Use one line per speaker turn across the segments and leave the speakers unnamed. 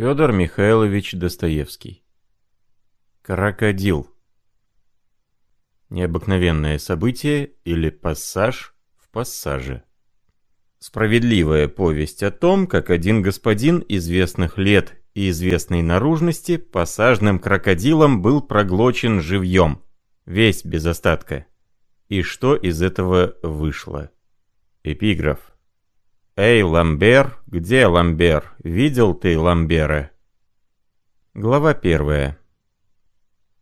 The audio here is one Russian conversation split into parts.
Федор Михайлович Достоевский. Крокодил. Необыкновенное событие или пассаж в пассаже. Справедливая повесть о том, как один господин известных лет и известной наружности пассажным крокодилом был проглочен живьем, весь без остатка. И что из этого вышло? Эпиграф. «Эй, Ламбер, где Ламбер? Видел ты Ламбера?» Глава первая.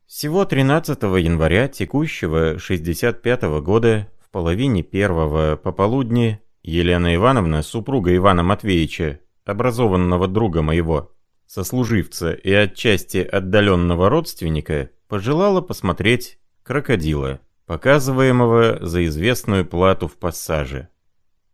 Всего 13 января текущего 65 -го года в половине первого пополудни Елена Ивановна, супруга Ивана Матвеевича, образованного друга моего, сослуживца и отчасти отдаленного родственника, пожелала посмотреть крокодила, показываемого за известную плату в пассаже.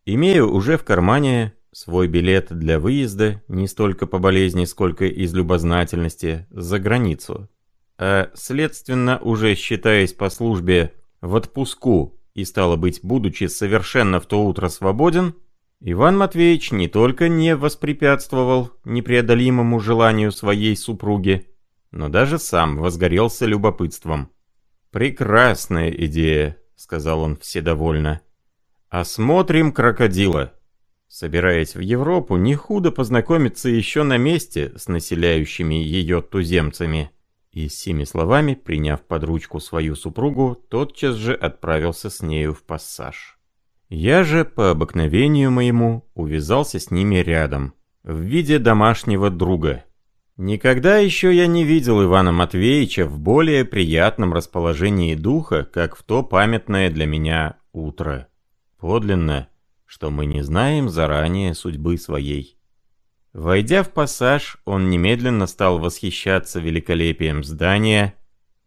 Имею уже в кармане свой билет для выезда, не столько по болезни, сколько из любознательности, за границу. А, следственно, уже считаясь по службе в отпуску и, стало быть, будучи совершенно в то утро свободен, Иван Матвеевич не только не воспрепятствовал непреодолимому желанию своей супруги, но даже сам возгорелся любопытством. «Прекрасная идея», — сказал он вседовольно. Осмотрим крокодила. Собираясь в Европу, не худо познакомиться еще на месте с населяющими ее туземцами. И с семи словами, приняв под ручку свою супругу, тотчас же отправился с нею в пассаж. Я же, по обыкновению моему, увязался с ними рядом, в виде домашнего друга. Никогда еще я не видел Ивана Матвеевича в более приятном расположении духа, как в то памятное для меня утро. Подлинно, что мы не знаем заранее судьбы своей. Войдя в пассаж, он немедленно стал восхищаться великолепием здания,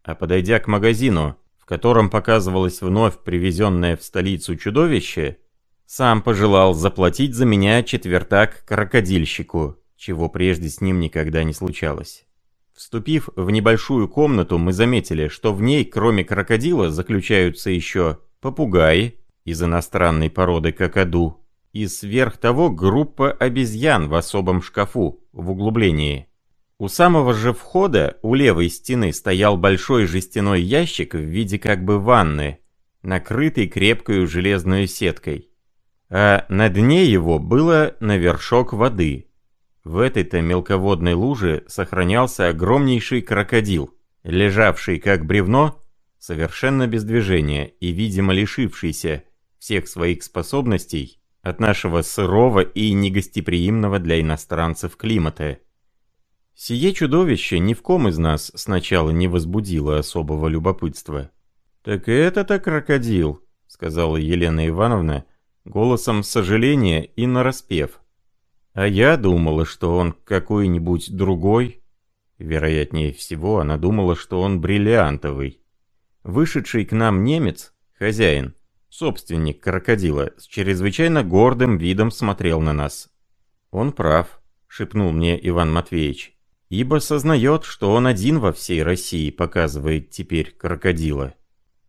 а подойдя к магазину, в котором показывалось вновь привезенное в столицу чудовище, сам пожелал заплатить за меня четвертак крокодильщику, чего прежде с ним никогда не случалось. Вступив в небольшую комнату, мы заметили, что в ней, кроме крокодила, заключаются еще попугаи, из иностранной породы какаду, и сверх того группа обезьян в особом шкафу, в углублении. У самого же входа, у левой стены, стоял большой жестяной ящик в виде как бы ванны, накрытый крепкой железной сеткой. А на дне его было навершок воды. В этой-то мелководной луже сохранялся огромнейший крокодил, лежавший как бревно, совершенно без движения и, видимо, лишившийся всех своих способностей от нашего сырого и негостеприимного для иностранцев климата. Сие чудовище ни в ком из нас сначала не возбудило особого любопытства. «Так это-то крокодил», — сказала Елена Ивановна, голосом сожаления и нараспев. «А я думала, что он какой-нибудь другой». Вероятнее всего, она думала, что он бриллиантовый. Вышедший к нам немец, хозяин, Собственник крокодила с чрезвычайно гордым видом смотрел на нас. «Он прав», — шепнул мне Иван Матвеевич, «ибо сознает, что он один во всей России показывает теперь крокодила».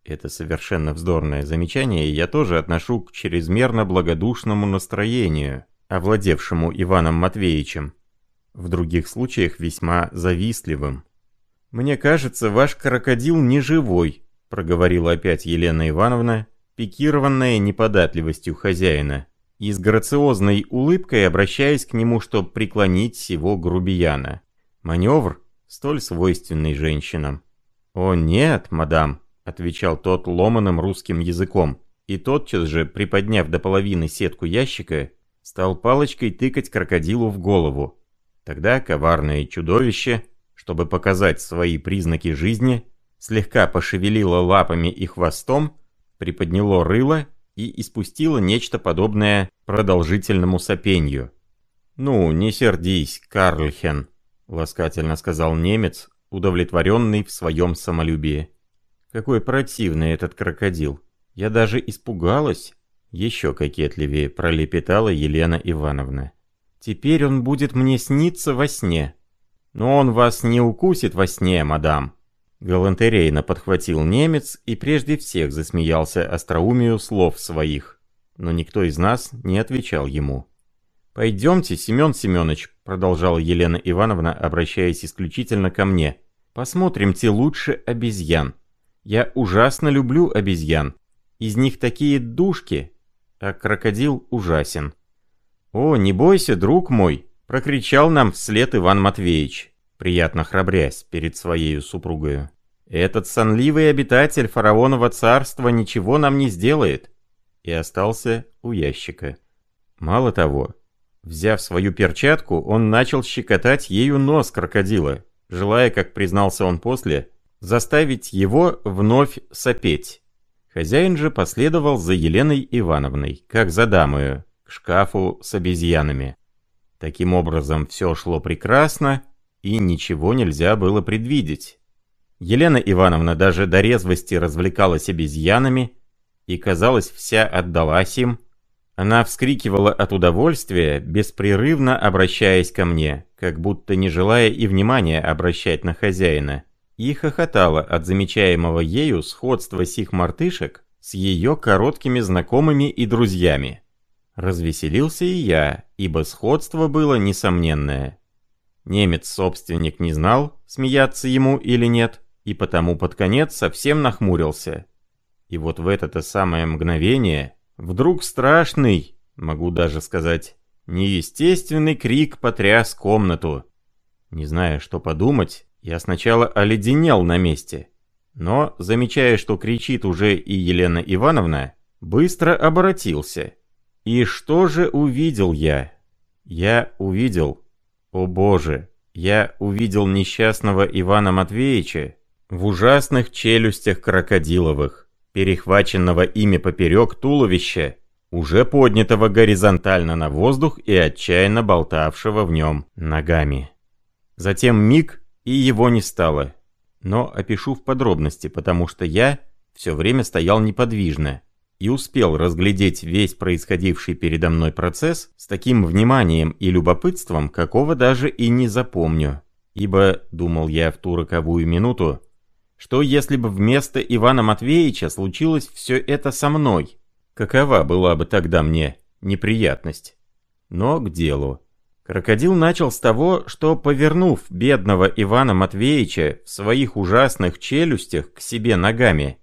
Это совершенно вздорное замечание я тоже отношу к чрезмерно благодушному настроению, овладевшему Иваном Матвеевичем, в других случаях весьма завистливым. «Мне кажется, ваш крокодил не живой», — проговорила опять Елена Ивановна, пикированная неподатливостью хозяина, и с грациозной улыбкой обращаясь к нему, чтобы преклонить сего грубияна. Маневр, столь свойственный женщинам. «О нет, мадам», — отвечал тот ломаным русским языком, и тотчас же, приподняв до половины сетку ящика, стал палочкой тыкать крокодилу в голову. Тогда коварное чудовище, чтобы показать свои признаки жизни, слегка пошевелило лапами и хвостом, приподняло рыло и испустило нечто подобное продолжительному сопению. «Ну, не сердись, Карльхен», — ласкательно сказал немец, удовлетворенный в своем самолюбии. «Какой противный этот крокодил! Я даже испугалась!» Еще кокетливее пролепетала Елена Ивановна. «Теперь он будет мне сниться во сне». «Но он вас не укусит во сне, мадам», Галантерейно подхватил немец и прежде всех засмеялся остроумию слов своих, но никто из нас не отвечал ему. «Пойдемте, Семен Семенович, продолжала Елена Ивановна, обращаясь исключительно ко мне. «Посмотримте лучше обезьян. Я ужасно люблю обезьян. Из них такие душки, а крокодил ужасен». «О, не бойся, друг мой!» — прокричал нам вслед Иван Матвеевич, приятно храбрясь перед своей супругою. «Этот сонливый обитатель фараонова царства ничего нам не сделает!» И остался у ящика. Мало того, взяв свою перчатку, он начал щекотать ею нос крокодила, желая, как признался он после, заставить его вновь сопеть. Хозяин же последовал за Еленой Ивановной, как за дамою, к шкафу с обезьянами. Таким образом, все шло прекрасно, и ничего нельзя было предвидеть. Елена Ивановна даже до резвости развлекалась обезьянами и, казалось, вся отдалась им. Она вскрикивала от удовольствия, беспрерывно обращаясь ко мне, как будто не желая и внимания обращать на хозяина, и хохотала от замечаемого ею сходства сих мартышек с ее короткими знакомыми и друзьями. Развеселился и я, ибо сходство было несомненное. Немец-собственник не знал, смеяться ему или нет, и потому под конец совсем нахмурился. И вот в это-то самое мгновение вдруг страшный, могу даже сказать, неестественный крик потряс комнату. Не зная, что подумать, я сначала оледенел на месте, но, замечая, что кричит уже и Елена Ивановна, быстро обратился — и что же увидел я? Я увидел, о боже, я увидел несчастного Ивана Матвеевича в ужасных челюстях крокодиловых, перехваченного ими поперек туловища, уже поднятого горизонтально на воздух и отчаянно болтавшего в нем ногами. Затем миг, и его не стало. Но опишу в подробности, потому что я все время стоял неподвижно, и успел разглядеть весь происходивший передо мной процесс с таким вниманием и любопытством, какого даже и не запомню. Ибо, думал я в ту роковую минуту, что если бы вместо Ивана Матвеевича случилось все это со мной, какова была бы тогда мне неприятность? Но к делу. Крокодил начал с того, что, повернув бедного Ивана Матвеевича в своих ужасных челюстях к себе ногами,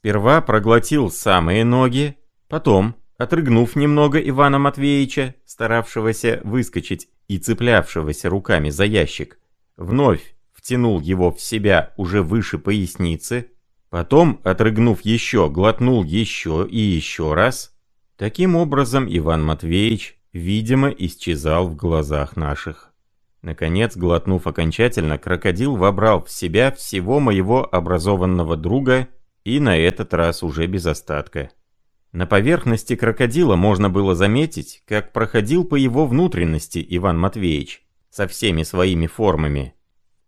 Сперва проглотил самые ноги, потом, отрыгнув немного Ивана Матвеевича, старавшегося выскочить и цеплявшегося руками за ящик, вновь втянул его в себя уже выше поясницы, потом, отрыгнув еще, глотнул еще и еще раз. Таким образом Иван Матвеевич, видимо, исчезал в глазах наших. Наконец, глотнув окончательно, крокодил вобрал в себя всего моего образованного друга и на этот раз уже без остатка. На поверхности крокодила можно было заметить, как проходил по его внутренности Иван Матвеевич со всеми своими формами.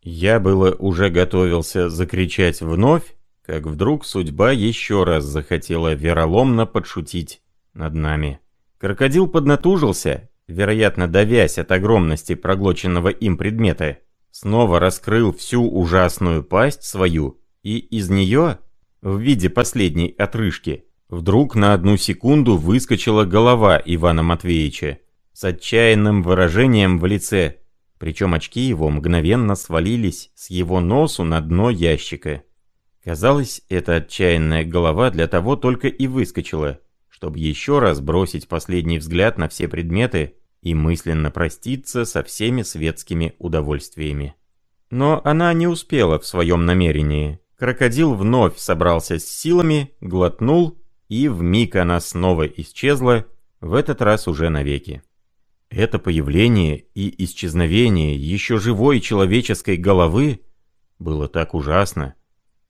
Я было уже готовился закричать вновь, как вдруг судьба еще раз захотела вероломно подшутить над нами. Крокодил поднатужился, вероятно, давясь от огромности проглоченного им предмета, снова раскрыл всю ужасную пасть свою, и из нее в виде последней отрыжки, вдруг на одну секунду выскочила голова Ивана Матвеевича с отчаянным выражением в лице, причем очки его мгновенно свалились с его носу на дно ящика. Казалось, эта отчаянная голова для того только и выскочила, чтобы еще раз бросить последний взгляд на все предметы и мысленно проститься со всеми светскими удовольствиями. Но она не успела в своем намерении. Крокодил вновь собрался с силами, глотнул, и вмиг она снова исчезла, в этот раз уже навеки. Это появление и исчезновение еще живой человеческой головы было так ужасно,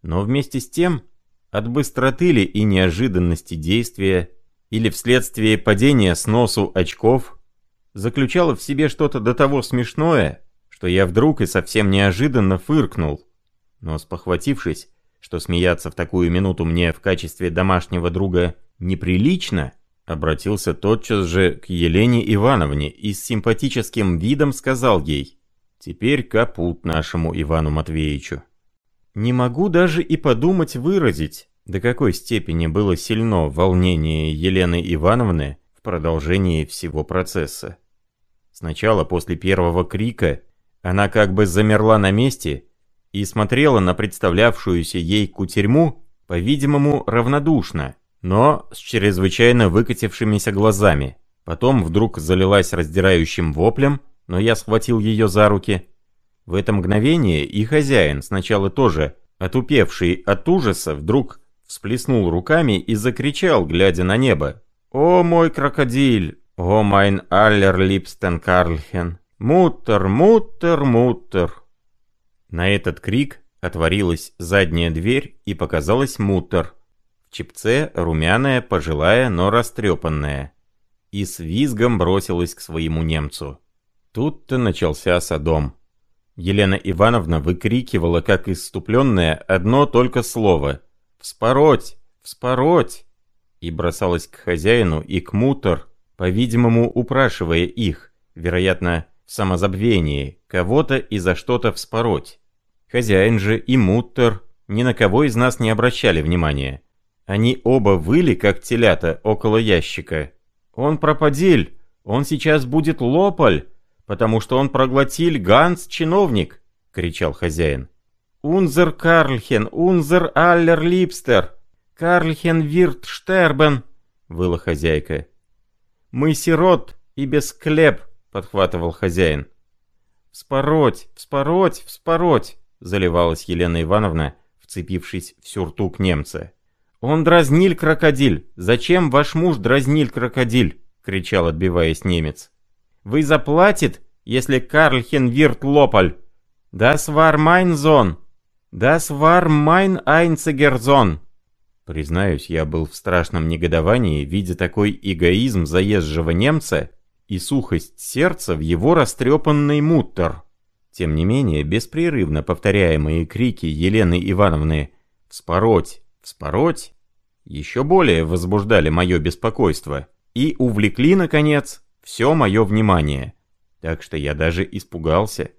но вместе с тем, от быстроты ли и неожиданности действия, или вследствие падения с носу очков, заключало в себе что-то до того смешное, что я вдруг и совсем неожиданно фыркнул но спохватившись, что смеяться в такую минуту мне в качестве домашнего друга неприлично, обратился тотчас же к Елене Ивановне и с симпатическим видом сказал ей «Теперь капут нашему Ивану Матвеевичу». Не могу даже и подумать выразить, до какой степени было сильно волнение Елены Ивановны в продолжении всего процесса. Сначала после первого крика она как бы замерла на месте и смотрела на представлявшуюся ей кутерьму, по-видимому, равнодушно, но с чрезвычайно выкатившимися глазами. Потом вдруг залилась раздирающим воплем, но я схватил ее за руки. В это мгновение и хозяин, сначала тоже отупевший от ужаса, вдруг всплеснул руками и закричал, глядя на небо. «О мой крокодиль! О mein allerliebsten Karlchen! Mutter, Mutter, Mutter!» На этот крик отворилась задняя дверь и показалась Mutter. В чепце румяная, пожилая, но растрепанная. И с визгом бросилась к своему немцу. Тут-то начался садом. Елена Ивановна выкрикивала, как иступленная, одно только слово «Вспороть! Вспороть!» и бросалась к хозяину и к мутор, по-видимому, упрашивая их, вероятно, в самозабвении, кого-то и за что-то вспороть. Хозяин же и муттер ни на кого из нас не обращали внимания. Они оба выли, как телята, около ящика. «Он пропадиль! Он сейчас будет лопаль! Потому что он проглотил Ганс-чиновник!» — кричал хозяин. «Унзер Карлхен! Унзер Аллер Липстер! Карлхен Вирт Штербен!» — выла хозяйка. «Мы сирот и без хлеб!» — подхватывал хозяин. «Вспороть! Вспороть! Вспороть!» Заливалась Елена Ивановна, вцепившись в сюртук немца. «Он дразниль крокодиль! Зачем ваш муж дразниль крокодиль?» — кричал, отбиваясь немец. «Вы заплатит, если Карлхен вирт лопаль! Das war mein Sohn! Das war mein einziger Sohn!» Признаюсь, я был в страшном негодовании, видя такой эгоизм заезжего немца и сухость сердца в его растрепанный муттер. Тем не менее, беспрерывно повторяемые крики Елены Ивановны «Вспороть! Вспороть!» еще более возбуждали мое беспокойство и увлекли, наконец, все мое внимание. Так что я даже испугался.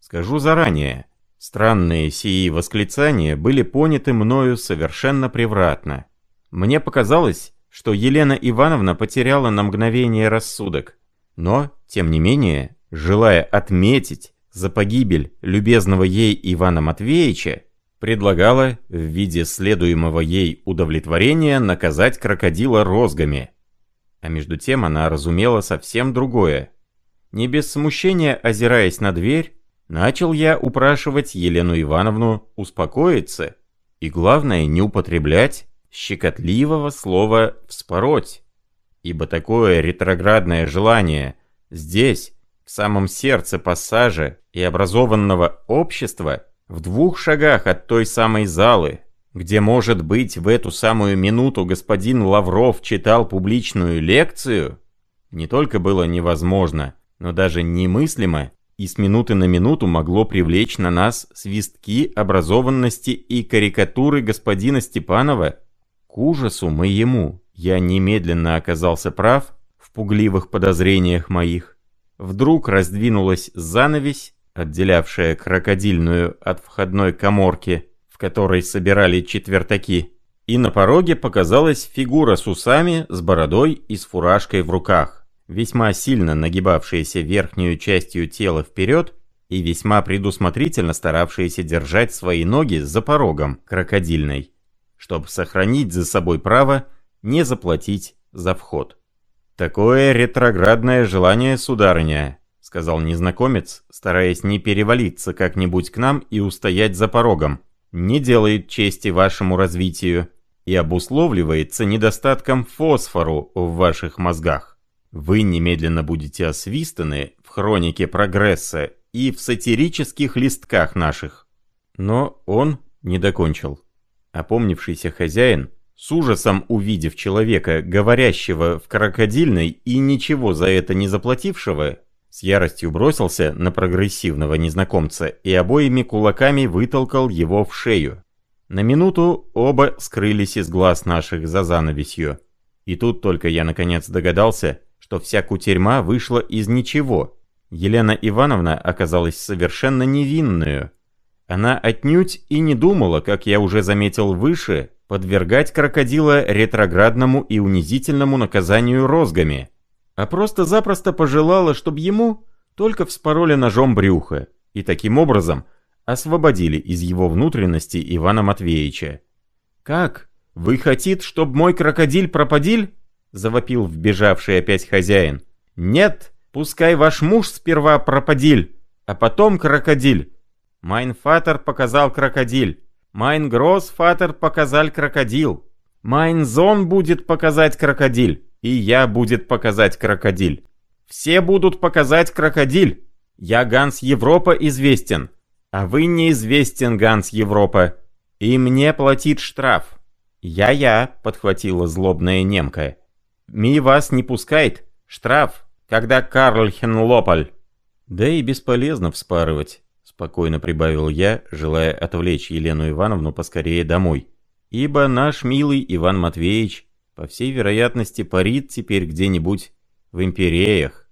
Скажу заранее, странные сии восклицания были поняты мною совершенно превратно. Мне показалось, что Елена Ивановна потеряла на мгновение рассудок. Но, тем не менее, желая отметить, за погибель любезного ей Ивана Матвеевича, предлагала в виде следуемого ей удовлетворения наказать крокодила розгами. А между тем она разумела совсем другое. Не без смущения озираясь на дверь, начал я упрашивать Елену Ивановну успокоиться и, главное, не употреблять щекотливого слова «вспороть», ибо такое ретроградное желание здесь, в самом сердце пассажа и образованного общества, в двух шагах от той самой залы, где, может быть, в эту самую минуту господин Лавров читал публичную лекцию, не только было невозможно, но даже немыслимо, и с минуты на минуту могло привлечь на нас свистки образованности и карикатуры господина Степанова, к ужасу моему я немедленно оказался прав в пугливых подозрениях моих. Вдруг раздвинулась занавесь, отделявшая крокодильную от входной коморки, в которой собирали четвертаки, и на пороге показалась фигура с усами, с бородой и с фуражкой в руках, весьма сильно нагибавшаяся верхнюю частью тела вперед и весьма предусмотрительно старавшаяся держать свои ноги за порогом крокодильной, чтобы сохранить за собой право не заплатить за вход. «Такое ретроградное желание, сударыня», — сказал незнакомец, стараясь не перевалиться как-нибудь к нам и устоять за порогом, «не делает чести вашему развитию и обусловливается недостатком фосфору в ваших мозгах. Вы немедленно будете освистаны в хронике прогресса и в сатирических листках наших». Но он не докончил. Опомнившийся хозяин с ужасом увидев человека, говорящего в крокодильной и ничего за это не заплатившего, с яростью бросился на прогрессивного незнакомца и обоими кулаками вытолкал его в шею. На минуту оба скрылись из глаз наших за занавесью. И тут только я наконец догадался, что вся кутерьма вышла из ничего. Елена Ивановна оказалась совершенно невинную. Она отнюдь и не думала, как я уже заметил выше, подвергать крокодила ретроградному и унизительному наказанию розгами. а просто-запросто пожелала, чтобы ему только вспороли ножом брюхо, и таким образом освободили из его внутренности Ивана Матвеевича. «Как? Вы хотите, чтобы мой крокодиль-пропадиль?» — завопил вбежавший опять хозяин. «Нет, пускай ваш муж сперва пропадиль, а потом крокодиль. Mein Vater показал крокодиль, mein Großvater показал крокодил, mein Sohn будет показать крокодиль, и я будет показать крокодиль. Все будут показать крокодиль. Я ganz Европа известен, а вы неизвестен ganz Европа, и мне платит штраф. Я-я, подхватила злобная немка. Ми вас не пускает. Штраф, когда Карл Хенлополь. Да и бесполезно вспарывать, спокойно прибавил я, желая отвлечь Елену Ивановну поскорее домой. Ибо наш милый Иван Матвеевич, по всей вероятности, парит теперь где-нибудь в империях.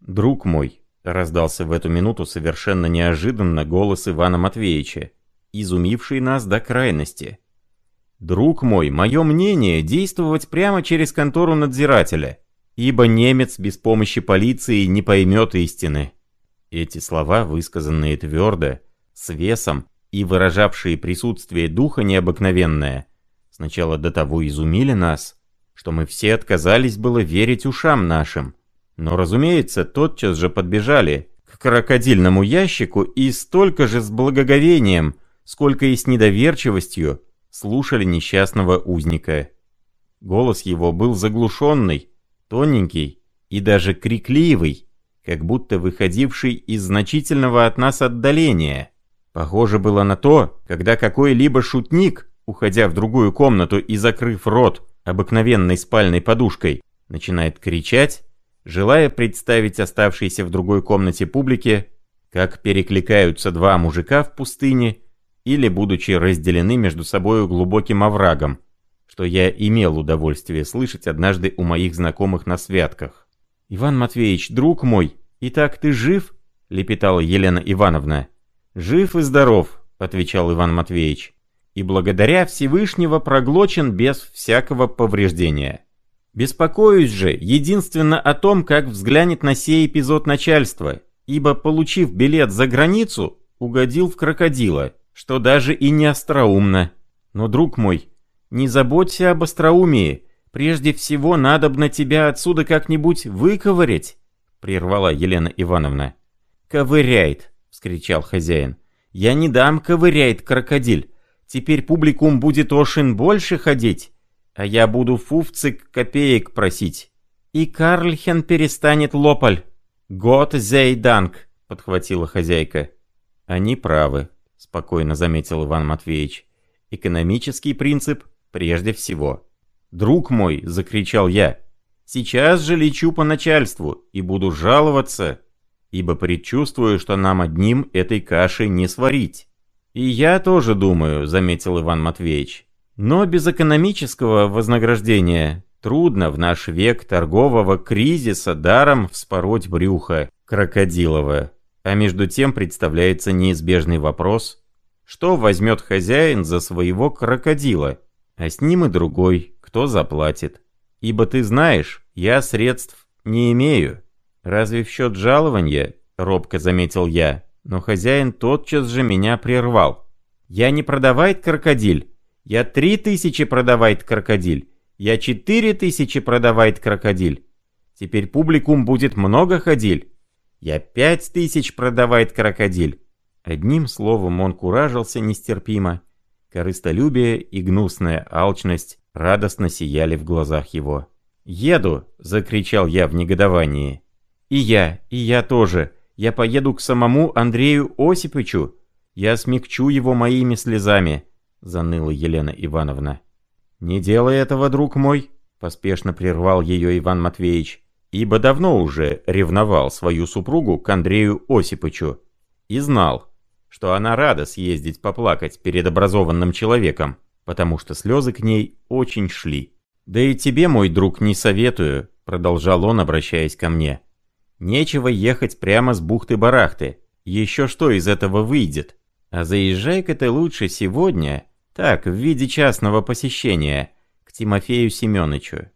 Друг мой, раздался в эту минуту совершенно неожиданно голос Ивана Матвеевича, изумивший нас до крайности. Друг мой, мое мнение действовать прямо через контору надзирателя, ибо немец без помощи полиции не поймет истины. Эти слова, высказанные твердо, с весом и выражавшие присутствие духа необыкновенное, сначала до того изумили нас, что мы все отказались было верить ушам нашим. Но, разумеется, тотчас же подбежали к крокодильному ящику и столько же с благоговением, сколько и с недоверчивостью, слушали несчастного узника. Голос его был заглушенный, тоненький и даже крикливый, как будто выходивший из значительного от нас отдаления. Похоже было на то, когда какой-либо шутник, уходя в другую комнату и закрыв рот обыкновенной спальной подушкой, начинает кричать, желая представить оставшейся в другой комнате публике, как перекликаются два мужика в пустыне или будучи разделены между собою глубоким оврагом, что я имел удовольствие слышать однажды у моих знакомых на святках. «Иван Матвеевич, друг мой, итак ты жив?» — лепетала Елена Ивановна. «Жив и здоров», — отвечал Иван Матвеевич, «и благодаря Всевышнего проглочен без всякого повреждения. Беспокоюсь же единственно о том, как взглянет на сей эпизод начальства, ибо, получив билет за границу, угодил в крокодила, что даже и не остроумно. Но, друг мой, не заботься об остроумии, прежде всего надобно тебя отсюда как-нибудь выковырять, прервала Елена Ивановна. Ковыряет, вскричал хозяин. Я не дам ковыряет крокодиль. Теперь публикум будет ошин больше ходить, а я буду фуфцик копеек просить. И Карльхен перестанет лопаль. Гот зей данк, подхватила хозяйка. Они правы, спокойно заметил Иван Матвеевич. Экономический принцип прежде всего. «Друг мой!» — закричал я. «Сейчас же лечу по начальству и буду жаловаться, ибо предчувствую, что нам одним этой каши не сварить». «И я тоже думаю», — заметил Иван Матвеевич. «Но без экономического вознаграждения трудно в наш век торгового кризиса даром вспороть брюхо крокодилово. А между тем представляется неизбежный вопрос, что возьмет хозяин за своего крокодила, а с ним и другой, кто заплатит. Ибо ты знаешь, я средств не имею. Разве в счет жалования, робко заметил я, но хозяин тотчас же меня прервал. Я не продавает крокодиль, я три тысячи продавает крокодиль, я четыре тысячи продавает крокодиль. Теперь публикум будет много ходиль. Я пять тысяч продавает крокодиль. Одним словом, он куражился нестерпимо. Корыстолюбие и гнусная алчность радостно сияли в глазах его. «Еду!» — закричал я в негодовании. «И я, и я тоже. Я поеду к самому Андрею Осиповичу. Я смягчу его моими слезами», — заныла Елена Ивановна. «Не делай этого, друг мой», — поспешно прервал ее Иван Матвеевич ибо давно уже ревновал свою супругу к Андрею Осипычу и знал, что она рада съездить поплакать перед образованным человеком, потому что слезы к ней очень шли. «Да и тебе, мой друг, не советую», — продолжал он, обращаясь ко мне. «Нечего ехать прямо с бухты-барахты. Еще что из этого выйдет? А заезжай-ка ты лучше сегодня, так, в виде частного посещения, к Тимофею Семеновичу.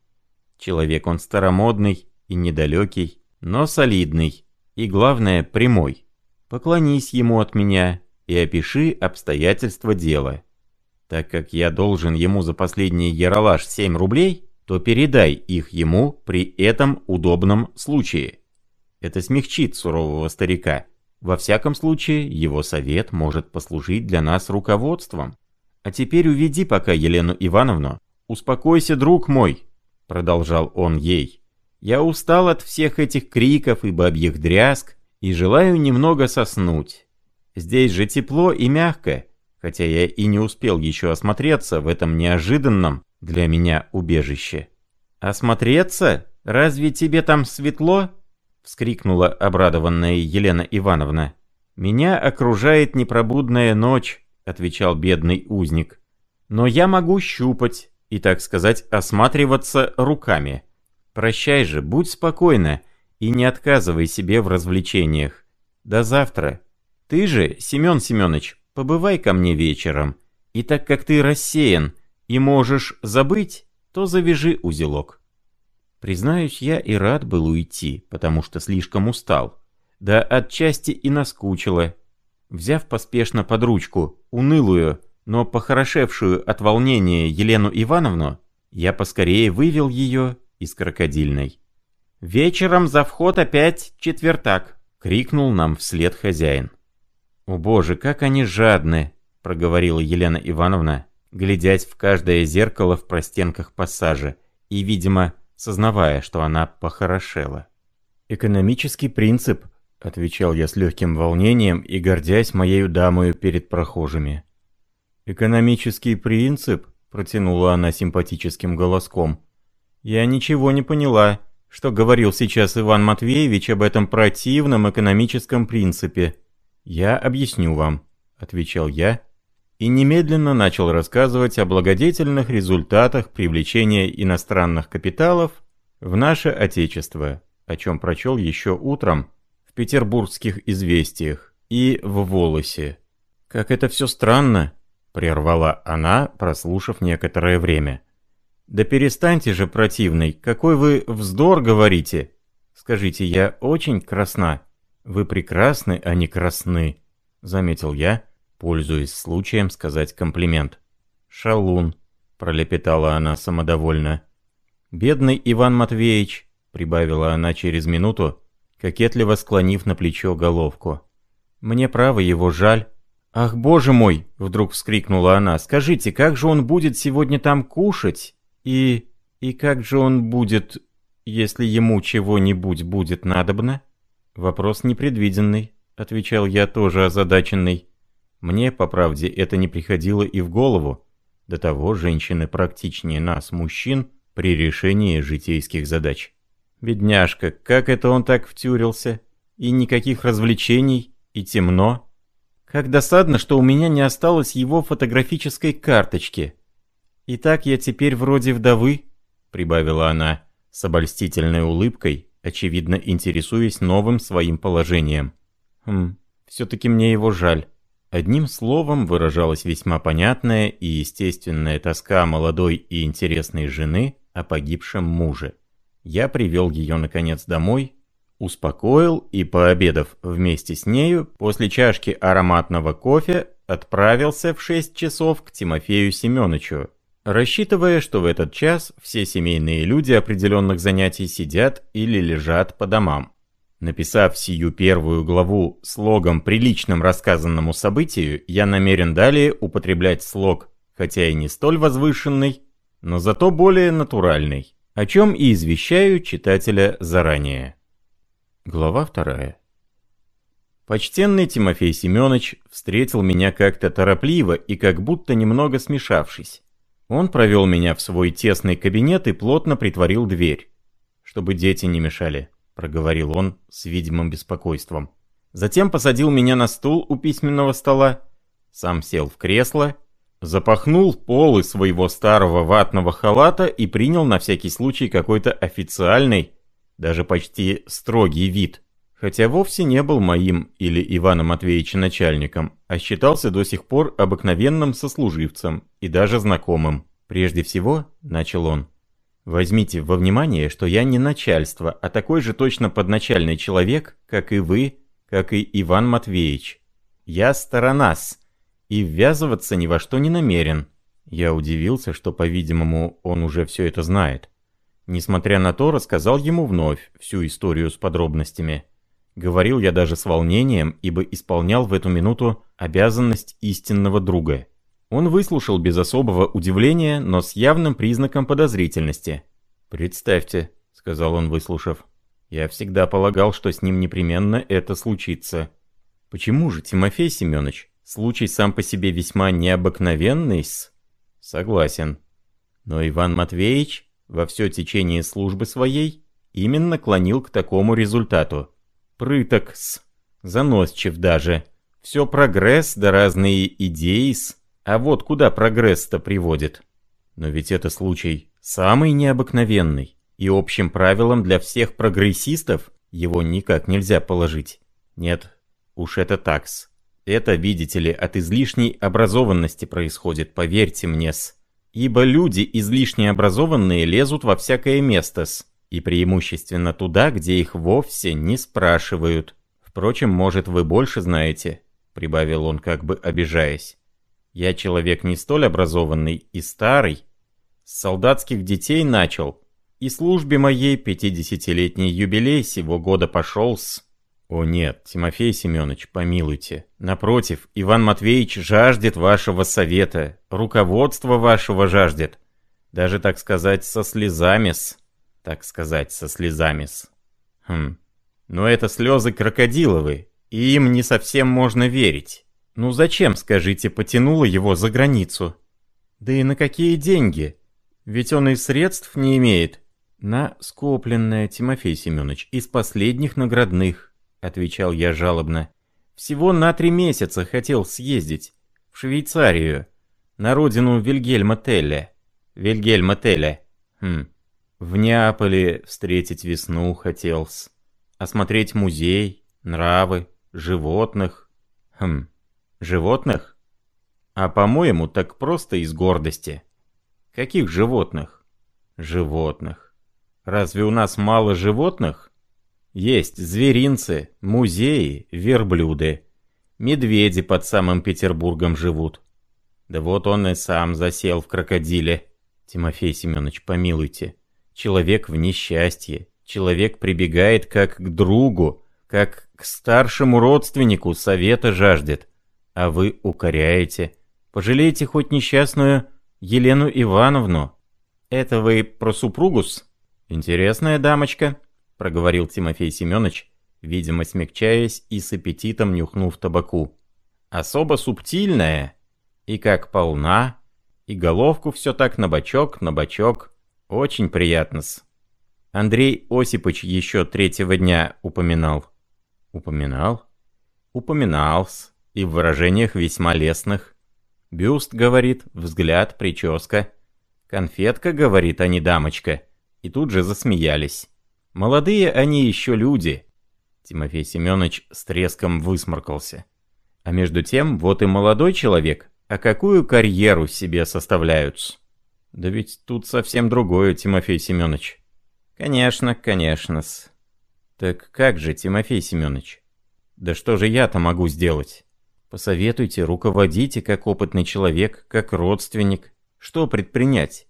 Человек он старомодный, и недалекий, но солидный, и главное, прямой. Поклонись ему от меня и опиши обстоятельства дела. Так как я должен ему за последний яролаж 7 рублей, то передай их ему при этом удобном случае. Это смягчит сурового старика. Во всяком случае, его совет может послужить для нас руководством. А теперь уведи пока Елену Ивановну. Успокойся, друг мой, продолжал он ей. Я устал от всех этих криков и бабьих дрязг и желаю немного соснуть. Здесь же тепло и мягко, хотя я и не успел еще осмотреться в этом неожиданном для меня убежище. «Осмотреться? Разве тебе там светло?» — вскрикнула обрадованная Елена Ивановна. «Меня окружает непробудная ночь», — отвечал бедный узник. «Но я могу щупать и, так сказать, осматриваться руками. Прощай же, будь спокойна и не отказывай себе в развлечениях. До завтра. Ты же, Семен Семенович, побывай ко мне вечером, и так как ты рассеян и можешь забыть, то завяжи узелок». Признаюсь, я и рад был уйти, потому что слишком устал. Да отчасти и наскучило. Взяв поспешно под ручку унылую, но похорошевшую от волнения Елену Ивановну, я поскорее вывел ее из крокодильной. «Вечером за вход опять четвертак!» — крикнул нам вслед хозяин. «О боже, как они жадны!» — проговорила Елена Ивановна, глядясь в каждое зеркало в простенках пассажа, и, видимо, сознавая, что она похорошела. «Экономический принцип», — отвечал я с легким волнением и гордясь моею дамою перед прохожими. «Экономический принцип?» — протянула она симпатическим голоском. «Я ничего не поняла, что говорил сейчас Иван Матвеевич об этом противном экономическом принципе. Я объясню вам», — отвечал я, и немедленно начал рассказывать о благодетельных результатах привлечения иностранных капиталов в наше Отечество, о чем прочел еще утром в петербургских известиях и в «Волосе». «Как это все странно!» — прервала она, прослушав некоторое время. «Да перестаньте же, противный, какой вы вздор говорите! Скажите, я очень красна. Вы прекрасны, а не красны», — заметил я, — пользуясь случаем сказать комплимент. «Шалун», — пролепетала она самодовольно. «Бедный Иван Матвеевич», — прибавила она через минуту, кокетливо склонив на плечо головку. «Мне право его жаль». «Ах, боже мой!» — вдруг вскрикнула она. «Скажите, как же он будет сегодня там кушать? И... и как же он будет, если ему чего-нибудь будет надобно?» «Вопрос непредвиденный», — отвечал я тоже озадаченный. Мне, по правде, это не приходило и в голову. До того женщины практичнее нас, мужчин, при решении житейских задач. Бедняжка, как это он так втюрился? И никаких развлечений, и темно. Как досадно, что у меня не осталось его фотографической карточки. Итак, я теперь вроде вдовы, прибавила она с обольстительной улыбкой, очевидно интересуясь новым своим положением. Хм, все-таки мне его жаль. Одним словом выражалась весьма понятная и естественная тоска молодой и интересной жены о погибшем муже. Я привел ее наконец домой, успокоил и, пообедав вместе с нею, после чашки ароматного кофе отправился в 6 часов к Тимофею Семеновичу, рассчитывая, что в этот час все семейные люди определенных занятий сидят или лежат по домам. Написав сию первую главу слогом, приличным рассказанному событию, я намерен далее употреблять слог, хотя и не столь возвышенный, но зато более натуральный, о чем и извещаю читателя заранее. Глава вторая. Почтенный Тимофей Семенович встретил меня как-то торопливо и как будто немного смешавшись. Он провел меня в свой тесный кабинет и плотно притворил дверь, чтобы дети не мешали. — проговорил он с видимым беспокойством. Затем посадил меня на стул у письменного стола, сам сел в кресло, запахнул полы своего старого ватного халата и принял на всякий случай какой-то официальный, даже почти строгий вид, хотя вовсе не был моим или Ивана Матвеевича начальником, а считался до сих пор обыкновенным сослуживцем и даже знакомым. Прежде всего, начал он, Возьмите во внимание, что я не начальство, а такой же точно подначальный человек, как и вы, как и Иван Матвеевич. Я сторонас, и ввязываться ни во что не намерен. Я удивился, что, по-видимому, он уже все это знает. Несмотря на то, рассказал ему вновь всю историю с подробностями. Говорил я даже с волнением, ибо исполнял в эту минуту обязанность истинного друга. Он выслушал без особого удивления, но с явным признаком подозрительности. «Представьте», — сказал он, выслушав, — «я всегда полагал, что с ним непременно это случится». «Почему же, Тимофей Семенович? Случай сам по себе весьма необыкновенный -с. «Согласен. Но Иван Матвеевич во все течение службы своей именно клонил к такому результату. Прыток-с, заносчив даже. Все прогресс да разные идеи-с. А вот куда прогресс-то приводит? Но ведь это случай самый необыкновенный, и общим правилом для всех прогрессистов его никак нельзя положить. Нет, уж это такс. Это, видите ли, от излишней образованности происходит, поверьте мне-с. Ибо люди излишне образованные лезут во всякое место-с, и преимущественно туда, где их вовсе не спрашивают. Впрочем, может, вы больше знаете, прибавил он, как бы обижаясь. Я человек не столь образованный и старый. С солдатских детей начал. И службе моей пятидесятилетний юбилей сего года пошел с... О нет, Тимофей Семенович, помилуйте. Напротив, Иван Матвеевич жаждет вашего совета, руководства вашего жаждет. Даже, так сказать, со слезами-с. Так сказать, со слезами-с. Хм. Но это слезы крокодиловы, и им не совсем можно верить. Ну зачем, скажите, потянуло его за границу? Да и на какие деньги? Ведь он и средств не имеет. На скопленное, Тимофей Семенович, из последних наградных, отвечал я жалобно. Всего на три месяца хотел съездить. В Швейцарию. На родину Вильгельма Телля. Вильгельма Телля. Хм. В Неаполе встретить весну хотелось. Осмотреть музей, нравы, животных. Хм. Животных? А по-моему, так просто из гордости. Каких животных? Животных. Разве у нас мало животных? Есть зверинцы, музеи, верблюды. Медведи под самым Петербургом живут. Да вот он и сам засел в крокодиле. Тимофей Семенович, помилуйте. Человек в несчастье. Человек прибегает как к другу, как к старшему родственнику совета жаждет а вы укоряете. Пожалейте хоть несчастную Елену Ивановну. Это вы про супругус? Интересная дамочка, проговорил Тимофей Семенович, видимо смягчаясь и с аппетитом нюхнув табаку. Особо субтильная и как полна, и головку все так на бочок, на бочок. Очень приятно-с. Андрей Осипович еще третьего дня упоминал. Упоминал? Упоминал-с и в выражениях весьма лестных. Бюст, говорит, взгляд, прическа. Конфетка, говорит, а не дамочка. И тут же засмеялись. Молодые они еще люди. Тимофей Семенович с треском высморкался. А между тем, вот и молодой человек, а какую карьеру себе составляют? Да ведь тут совсем другое, Тимофей Семенович. Конечно, конечно-с. Так как же, Тимофей Семенович? Да что же я-то могу сделать? Посоветуйте, руководите как опытный человек, как родственник. Что предпринять?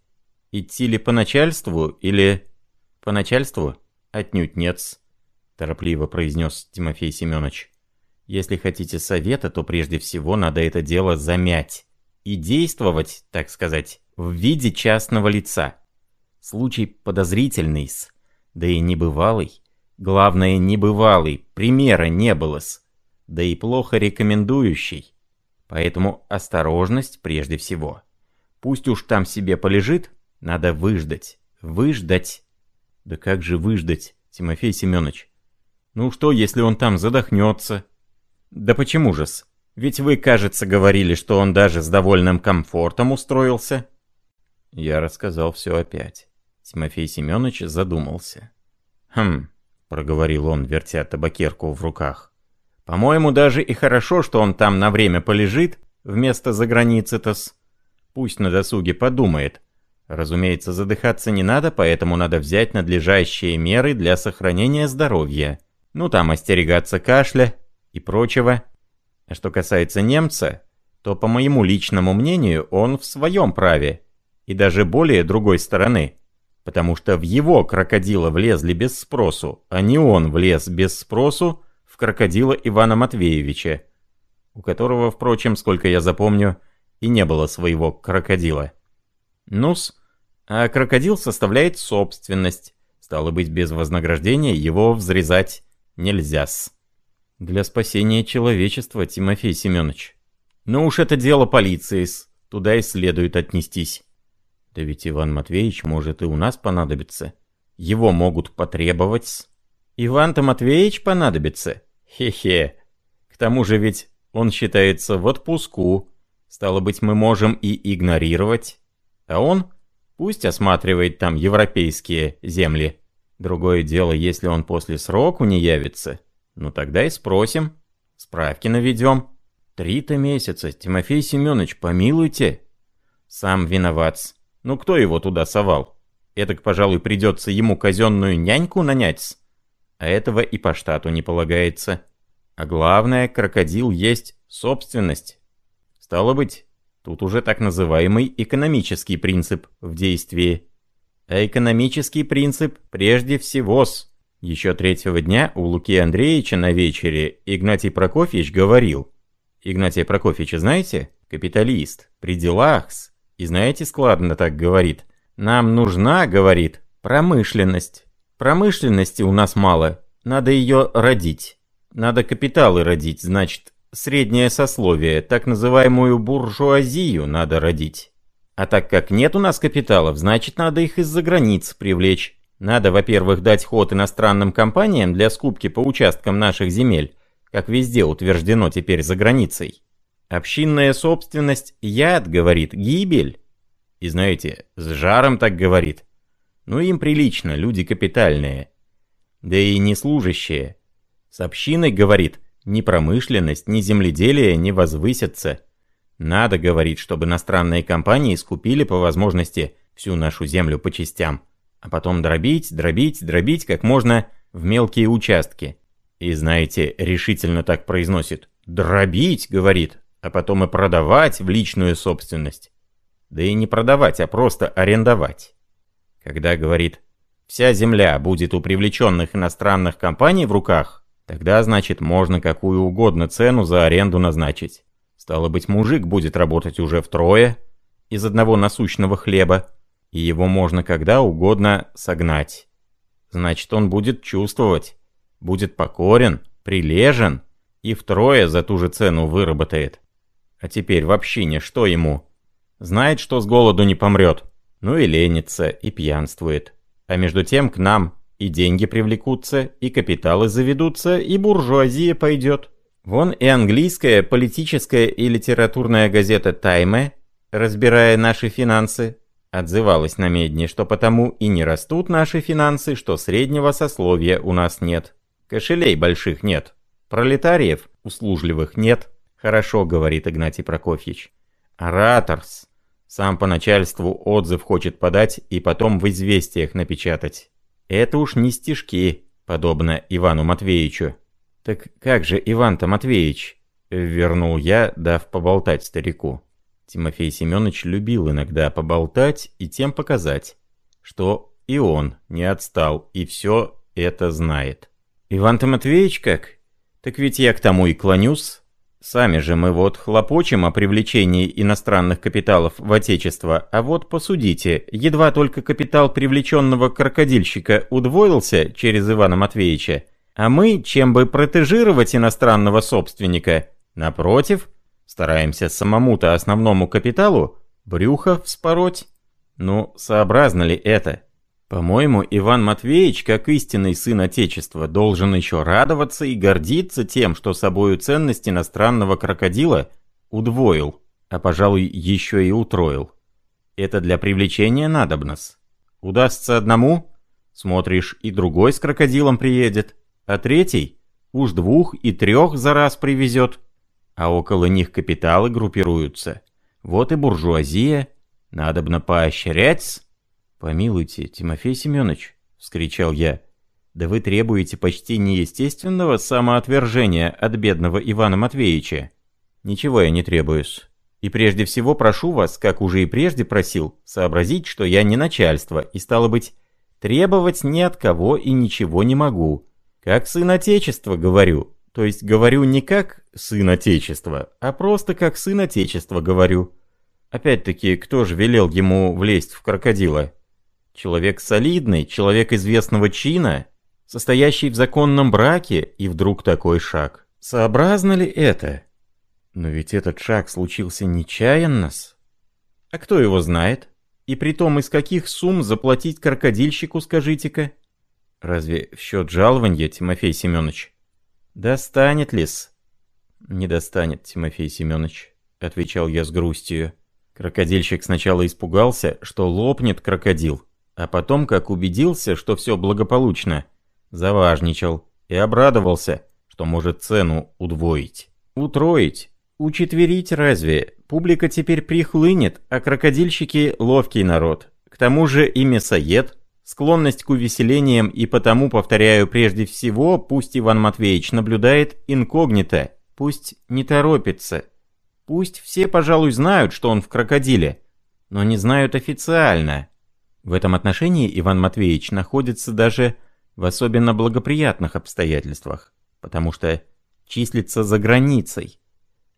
Идти ли по начальству или... По начальству? Отнюдь нет торопливо произнес Тимофей Семенович. Если хотите совета, то прежде всего надо это дело замять. И действовать, так сказать, в виде частного лица. Случай подозрительный -с, да и небывалый. Главное, небывалый, примера не было-с да и плохо рекомендующий. Поэтому осторожность прежде всего. Пусть уж там себе полежит, надо выждать, выждать. Да как же выждать, Тимофей Семенович? Ну что, если он там задохнется? Да почему же-с? Ведь вы, кажется, говорили, что он даже с довольным комфортом устроился. Я рассказал все опять. Тимофей Семенович задумался. «Хм», — проговорил он, вертя табакерку в руках. По-моему, даже и хорошо, что он там на время полежит, вместо заграницы-то с... Пусть на досуге подумает. Разумеется, задыхаться не надо, поэтому надо взять надлежащие меры для сохранения здоровья. Ну там остерегаться кашля и прочего. А что касается немца, то по моему личному мнению он в своем праве. И даже более другой стороны. Потому что в его крокодила влезли без спросу, а не он влез без спросу в крокодила Ивана Матвеевича, у которого, впрочем, сколько я запомню, и не было своего крокодила. Нус, а крокодил составляет собственность. Стало быть, без вознаграждения его взрезать нельзя-с. Для спасения человечества, Тимофей Семенович. Ну уж это дело полиции -с. Туда и следует отнестись. Да ведь Иван Матвеевич может и у нас понадобиться. Его могут потребовать. Иван-то Матвеевич понадобится? Хе-хе. К тому же ведь он считается в отпуску. Стало быть, мы можем и игнорировать. А он пусть осматривает там европейские земли. Другое дело, если он после сроку не явится. Ну тогда и спросим. Справки наведем. Три-то месяца, Тимофей Семенович, помилуйте. Сам виноват. Ну кто его туда совал? Этак, пожалуй, придется ему казенную няньку нанять. А этого и по штату не полагается. А главное, крокодил есть собственность. Стало быть, тут уже так называемый экономический принцип в действии. А экономический принцип прежде всего с... Еще третьего дня у Луки Андреевича на вечере Игнатий Прокофьевич говорил. Игнатий Прокофьевич, знаете? Капиталист. При делах -с. И знаете, складно так говорит. Нам нужна, говорит, промышленность. Промышленности у нас мало. Надо ее родить. Надо капиталы родить, значит, среднее сословие, так называемую буржуазию надо родить. А так как нет у нас капиталов, значит надо их из-за границ привлечь. Надо, во-первых, дать ход иностранным компаниям для скупки по участкам наших земель, как везде утверждено теперь за границей. Общинная собственность – яд, говорит, гибель. И знаете, с жаром так говорит. Ну им прилично, люди капитальные. Да и не служащие. С общиной, говорит, ни промышленность, ни земледелие не возвысятся. Надо, говорит, чтобы иностранные компании скупили по возможности всю нашу землю по частям, а потом дробить, дробить, дробить как можно в мелкие участки. И знаете, решительно так произносит. «Дробить», — говорит, а потом и продавать в личную собственность. Да и не продавать, а просто арендовать. Когда, говорит, вся земля будет у привлеченных иностранных компаний в руках, тогда, значит, можно какую угодно цену за аренду назначить. Стало быть, мужик будет работать уже втрое из одного насущного хлеба, и его можно когда угодно согнать. Значит, он будет чувствовать, будет покорен, прилежен и втрое за ту же цену выработает. А теперь вообще не что ему? Знает, что с голоду не помрет. Ну и ленится, и пьянствует. А между тем к нам и деньги привлекутся, и капиталы заведутся, и буржуазия пойдет. Вон и английская политическая и литературная газета «Тайме», разбирая наши финансы, отзывалась на медне, что потому и не растут наши финансы, что среднего сословия у нас нет. Кошелей больших нет. Пролетариев услужливых нет. Хорошо, говорит Игнатий Прокофьевич. Ораторс. Сам по начальству отзыв хочет подать и потом в известиях напечатать. Это уж не стишки, подобно Ивану Матвеевичу. «Так как же Иван-то Матвеевич?» — вернул я, дав поболтать старику. Тимофей Семенович любил иногда поболтать и тем показать, что и он не отстал и все это знает. «Иван-то Матвеевич как? Так ведь я к тому и клонюсь. Сами же мы вот хлопочем о привлечении иностранных капиталов в Отечество, а вот посудите, едва только капитал привлеченного крокодильщика удвоился через Ивана Матвеевича, а мы, чем бы протежировать иностранного собственника, напротив, стараемся самому-то основному капиталу брюхо вспороть. Ну, сообразно ли это? По-моему, Иван Матвеевич, как истинный сын Отечества, должен еще радоваться и гордиться тем, что собою ценность иностранного крокодила удвоил, а, пожалуй, еще и утроил. Это для привлечения надобнос. Удастся одному, смотришь, и другой с крокодилом приедет а третий уж двух и трех за раз привезет. А около них капиталы группируются. Вот и буржуазия. Надобно поощрять «Помилуйте, Тимофей Семенович», — вскричал я, — «да вы требуете почти неестественного самоотвержения от бедного Ивана Матвеевича». «Ничего я не требуюсь. И прежде всего прошу вас, как уже и прежде просил, сообразить, что я не начальство, и стало быть, требовать ни от кого и ничего не могу. Как сын Отечества говорю, то есть говорю не как сын Отечества, а просто как сын Отечества говорю». Опять-таки, кто же велел ему влезть в крокодила? Человек солидный, человек известного чина, состоящий в законном браке, и вдруг такой шаг. Сообразно ли это? Но ведь этот шаг случился нечаянно-с. А кто его знает? И при том, из каких сумм заплатить крокодильщику, скажите-ка? Разве в счет жалования, Тимофей Семенович? Достанет ли-с? Не достанет, Тимофей Семенович, отвечал я с грустью. Крокодильщик сначала испугался, что лопнет крокодил, а потом, как убедился, что все благополучно, заважничал и обрадовался, что может цену удвоить. Утроить, учетверить разве? Публика теперь прихлынет, а крокодильщики — ловкий народ. К тому же и мясоед, склонность к увеселениям и потому, повторяю, прежде всего, пусть Иван Матвеевич наблюдает инкогнито, пусть не торопится, Пусть все, пожалуй, знают, что он в крокодиле, но не знают официально. В этом отношении Иван Матвеевич находится даже в особенно благоприятных обстоятельствах, потому что числится за границей.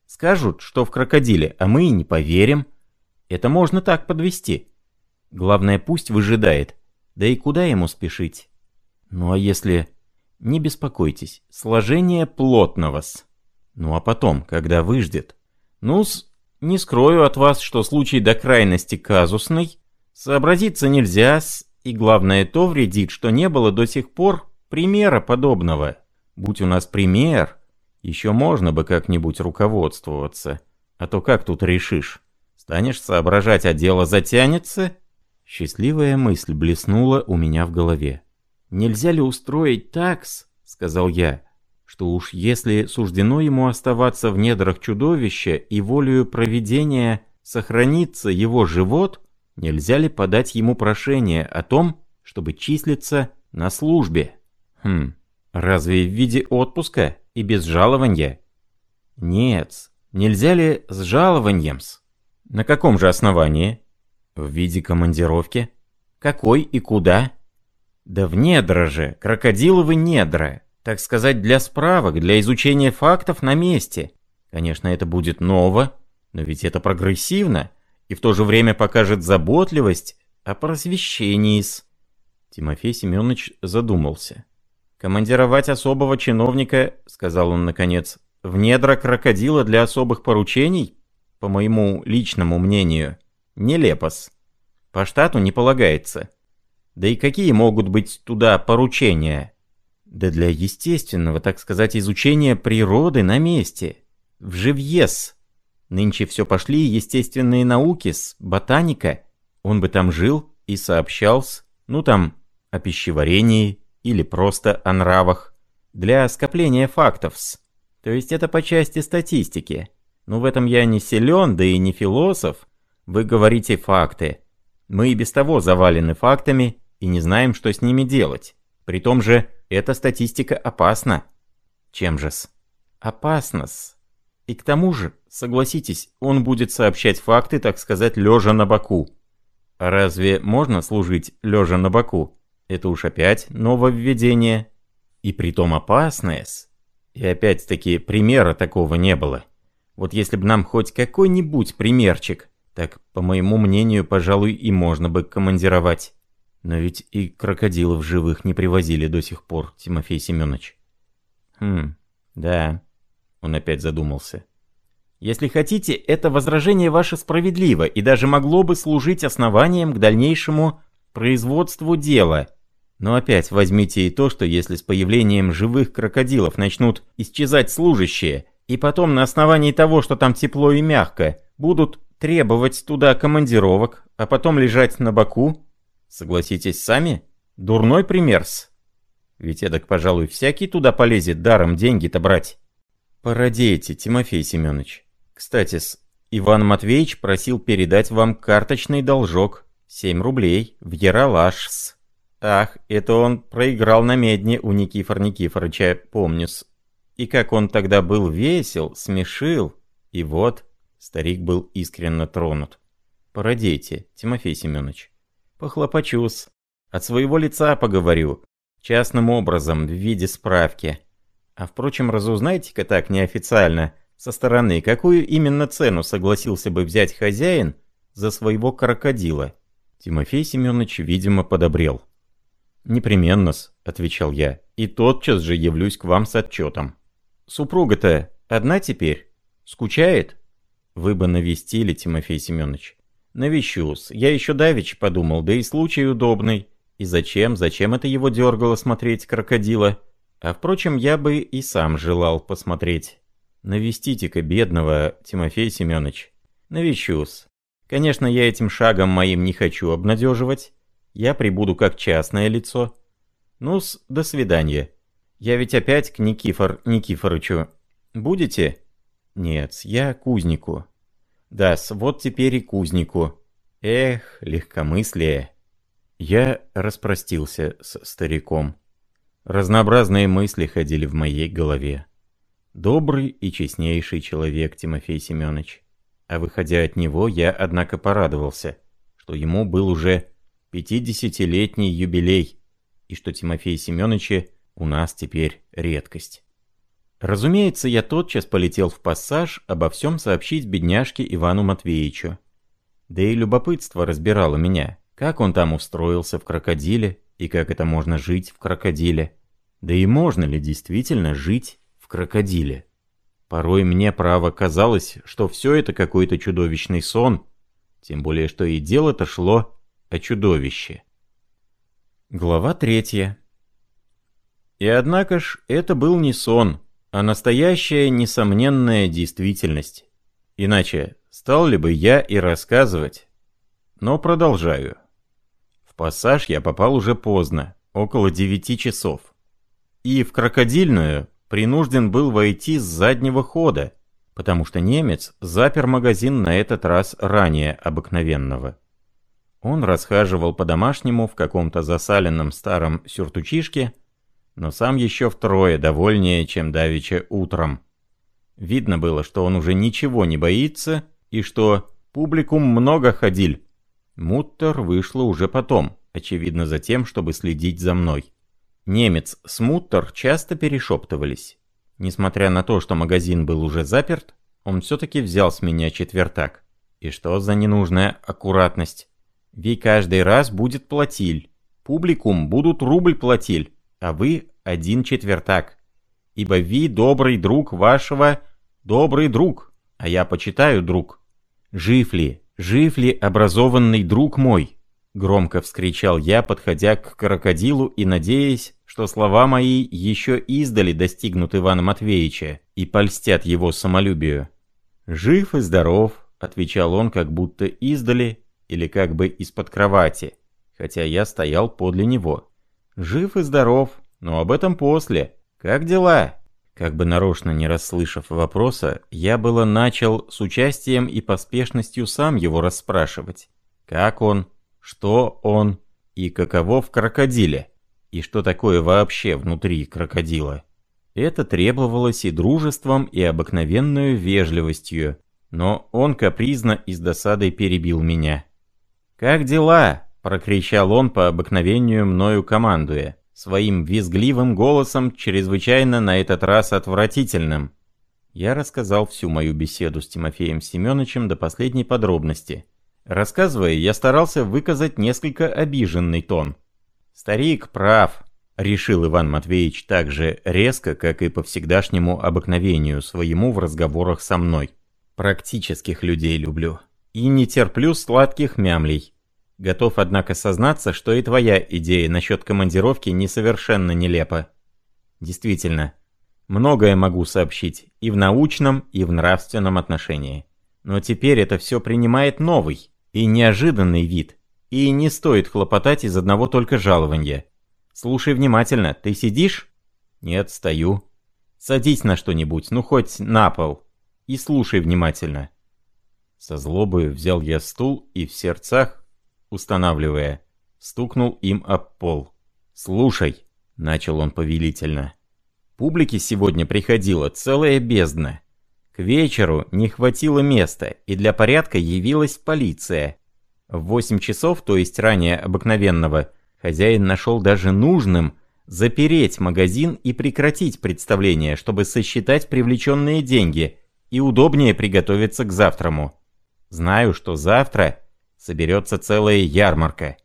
Скажут, что в крокодиле, а мы и не поверим. Это можно так подвести. Главное, пусть выжидает. Да и куда ему спешить? Ну а если... Не беспокойтесь, сложение плотного-с. Ну а потом, когда выждет, ну-с, не скрою от вас, что случай до крайности казусный, сообразиться нельзя-с, и главное то вредит, что не было до сих пор примера подобного. Будь у нас пример, еще можно бы как-нибудь руководствоваться. А то как тут решишь? Станешь соображать, а дело затянется? Счастливая мысль блеснула у меня в голове. «Нельзя ли устроить такс?» — сказал я что уж если суждено ему оставаться в недрах чудовища и волею провидения сохранится его живот, нельзя ли подать ему прошение о том, чтобы числиться на службе? Хм, разве в виде отпуска и без жалования? Нет, нельзя ли с жалованием-с? На каком же основании? В виде командировки? Какой и куда? Да в недра же, крокодиловы недра. Так сказать, для справок, для изучения фактов на месте. Конечно, это будет ново, но ведь это прогрессивно и в то же время покажет заботливость о просвещении -с. Тимофей Семенович задумался. «Командировать особого чиновника, — сказал он наконец, — в недра крокодила для особых поручений, по моему личному мнению, нелепос. По штату не полагается. Да и какие могут быть туда поручения?» Да для естественного, так сказать, изучения природы на месте. В живьес. Нынче все пошли естественные науки с ботаника. Он бы там жил и сообщался, ну там, о пищеварении или просто о нравах. Для скопления фактов -с. То есть это по части статистики. Ну в этом я не силен, да и не философ. Вы говорите факты. Мы и без того завалены фактами и не знаем, что с ними делать. При том же эта статистика опасна. Чем же-с? Опасно-с. И к тому же, согласитесь, он будет сообщать факты, так сказать, лежа на боку. Разве можно служить лежа на боку? Это уж опять нововведение. И притом опасное-с. И опять-таки примера такого не было. Вот если бы нам хоть какой-нибудь примерчик, так, по моему мнению, пожалуй, и можно бы командировать. Но ведь и крокодилов живых не привозили до сих пор, Тимофей Семенович. Хм, да. Он опять задумался. Если хотите, это возражение ваше справедливо и даже могло бы служить основанием к дальнейшему производству дела. Но опять возьмите и то, что если с появлением живых крокодилов начнут исчезать служащие, и потом на основании того, что там тепло и мягко, будут требовать туда командировок, а потом лежать на боку, Согласитесь сами? Дурной пример-с. Ведь эдак, пожалуй, всякий туда полезет даром деньги-то брать. Породейте, Тимофей Семенович. Кстати-с, Иван Матвеевич просил передать вам карточный должок. 7 рублей в Яралашс. Ах, это он проиграл на медне у Никифор Никифорыча, помню-с. И как он тогда был весел, смешил. И вот, старик был искренне тронут. Породейте, Тимофей Семенович. Похлопочусь. От своего лица поговорю. Частным образом, в виде справки. А впрочем, разузнайте-ка так неофициально, со стороны, какую именно цену согласился бы взять хозяин за своего крокодила. Тимофей Семенович, видимо, подобрел. «Непременно-с», — отвечал я, — «и тотчас же явлюсь к вам с отчетом». «Супруга-то одна теперь? Скучает?» «Вы бы навестили, Тимофей Семенович». «Навещусь. Я еще давеча подумал, да и случай удобный. И зачем, зачем это его дергало смотреть крокодила? А впрочем, я бы и сам желал посмотреть. Навестите-ка бедного, Тимофей Семенович. Навещусь. Конечно, я этим шагом моим не хочу обнадеживать. Я прибуду как частное лицо. Ну-с, до свидания. Я ведь опять к Никифор Никифорычу. Будете? Нет, я кузнику. Да-с, вот теперь и кузнику. Эх, легкомыслие. Я распростился с стариком. Разнообразные мысли ходили в моей голове. Добрый и честнейший человек Тимофей Семенович. А выходя от него, я, однако, порадовался, что ему был уже пятидесятилетний юбилей, и что Тимофей Семеновича у нас теперь редкость. Разумеется, я тотчас полетел в пассаж обо всем сообщить бедняжке Ивану Матвеевичу. Да и любопытство разбирало меня, как он там устроился в крокодиле, и как это можно жить в крокодиле. Да и можно ли действительно жить в крокодиле? Порой мне, право, казалось, что все это какой-то чудовищный сон, тем более, что и дело-то шло о чудовище. Глава третья. И однако ж, это был не сон, а настоящая несомненная действительность. Иначе стал ли бы я и рассказывать? Но продолжаю. В пассаж я попал уже поздно, около девяти часов. И в крокодильную принужден был войти с заднего хода, потому что немец запер магазин на этот раз ранее обыкновенного. Он расхаживал по-домашнему в каком-то засаленном старом сюртучишке, но сам еще втрое довольнее, чем давеча утром. Видно было, что он уже ничего не боится, и что публикум много ходил. Муттер вышла уже потом, очевидно за тем, чтобы следить за мной. Немец с Муттер часто перешептывались. Несмотря на то, что магазин был уже заперт, он все-таки взял с меня четвертак. И что за ненужная аккуратность? Ведь каждый раз будет платиль. Публикум будут рубль платиль, а вы один четвертак. Ибо ви добрый друг вашего, добрый друг, а я почитаю друг. Жив ли, жив ли образованный друг мой? Громко вскричал я, подходя к крокодилу и надеясь, что слова мои еще издали достигнут Ивана Матвеевича и польстят его самолюбию. «Жив и здоров», — отвечал он как будто издали или как бы из-под кровати, хотя я стоял подле него. «Жив и здоров, но об этом после. Как дела?» Как бы нарочно не расслышав вопроса, я было начал с участием и поспешностью сам его расспрашивать. Как он? Что он и каково в крокодиле, и что такое вообще внутри крокодила. Это требовалось и дружеством, и обыкновенную вежливостью, но он капризно и с досадой перебил меня. «Как дела?» — прокричал он по обыкновению мною командуя, своим визгливым голосом, чрезвычайно на этот раз отвратительным. Я рассказал всю мою беседу с Тимофеем Семеновичем до последней подробности — Рассказывая, я старался выказать несколько обиженный тон. «Старик прав», — решил Иван Матвеевич так же резко, как и по всегдашнему обыкновению своему в разговорах со мной. «Практических людей люблю. И не терплю сладких мямлей. Готов, однако, сознаться, что и твоя идея насчет командировки несовершенно нелепа. Действительно, многое могу сообщить и в научном, и в нравственном отношении. Но теперь это все принимает новый, и неожиданный вид, и не стоит хлопотать из одного только жалования. Слушай внимательно, ты сидишь? Нет, стою. Садись на что-нибудь, ну хоть на пол, и слушай внимательно. Со злобою взял я стул и в сердцах, устанавливая, стукнул им об пол. «Слушай», — начал он повелительно, — «публике сегодня приходила целая бездна. К вечеру не хватило места, и для порядка явилась полиция. В восемь часов, то есть ранее обыкновенного, хозяин нашел даже нужным запереть магазин и прекратить представление, чтобы сосчитать привлеченные деньги и удобнее приготовиться к завтраму. Знаю, что завтра соберется целая ярмарка.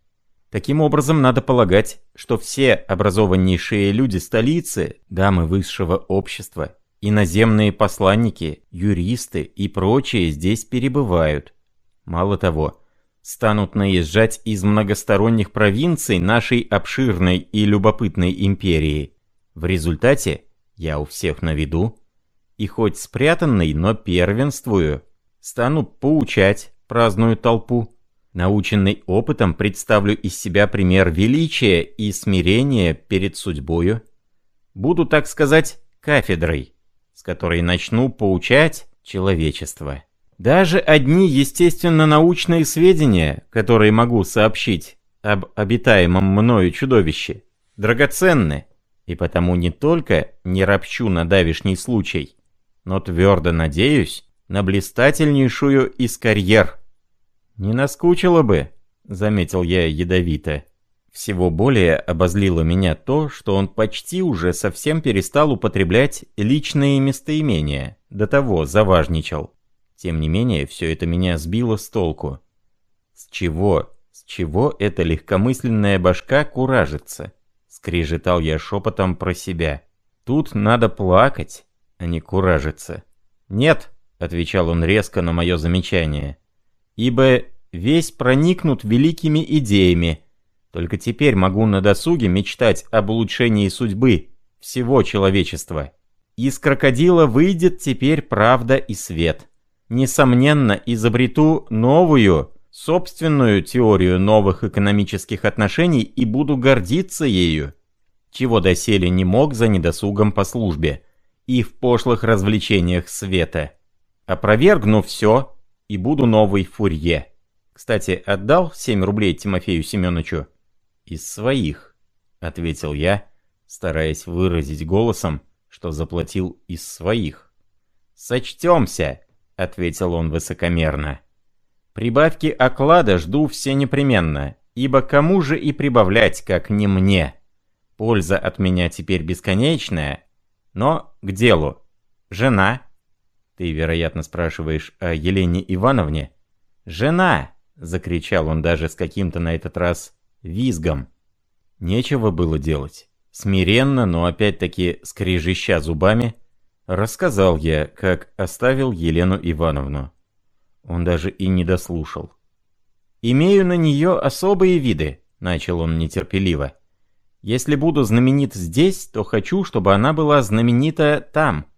Таким образом, надо полагать, что все образованнейшие люди столицы, дамы высшего общества, иноземные посланники, юристы и прочие здесь перебывают. Мало того, станут наезжать из многосторонних провинций нашей обширной и любопытной империи. В результате я у всех на виду, и хоть спрятанный, но первенствую, стану поучать праздную толпу. Наученный опытом представлю из себя пример величия и смирения перед судьбою. Буду, так сказать, кафедрой, с которой начну поучать человечество. Даже одни естественно-научные сведения, которые могу сообщить об обитаемом мною чудовище, драгоценны, и потому не только не ропчу на давишний случай, но твердо надеюсь на блистательнейшую из карьер – «Не наскучило бы», — заметил я ядовито. Всего более обозлило меня то, что он почти уже совсем перестал употреблять личные местоимения, до того заважничал. Тем не менее, все это меня сбило с толку. С чего, с чего эта легкомысленная башка куражится? Скрежетал я шепотом про себя. Тут надо плакать, а не куражиться. «Нет», — отвечал он резко на мое замечание ибо весь проникнут великими идеями. Только теперь могу на досуге мечтать об улучшении судьбы всего человечества. Из крокодила выйдет теперь правда и свет. Несомненно, изобрету новую, собственную теорию новых экономических отношений и буду гордиться ею, чего доселе не мог за недосугом по службе и в пошлых развлечениях света. Опровергну все, и буду новый фурье. Кстати, отдал 7 рублей Тимофею Семеновичу? Из своих, ответил я, стараясь выразить голосом, что заплатил из своих. Сочтемся, ответил он высокомерно. Прибавки оклада жду все непременно, ибо кому же и прибавлять, как не мне? Польза от меня теперь бесконечная, но к делу. Жена, ты, вероятно, спрашиваешь о Елене Ивановне? «Жена!» — закричал он даже с каким-то на этот раз визгом. Нечего было делать. Смиренно, но опять-таки скрежеща зубами, рассказал я, как оставил Елену Ивановну. Он даже и не дослушал. «Имею на нее особые виды», — начал он нетерпеливо. «Если буду знаменит здесь, то хочу, чтобы она была знаменита там,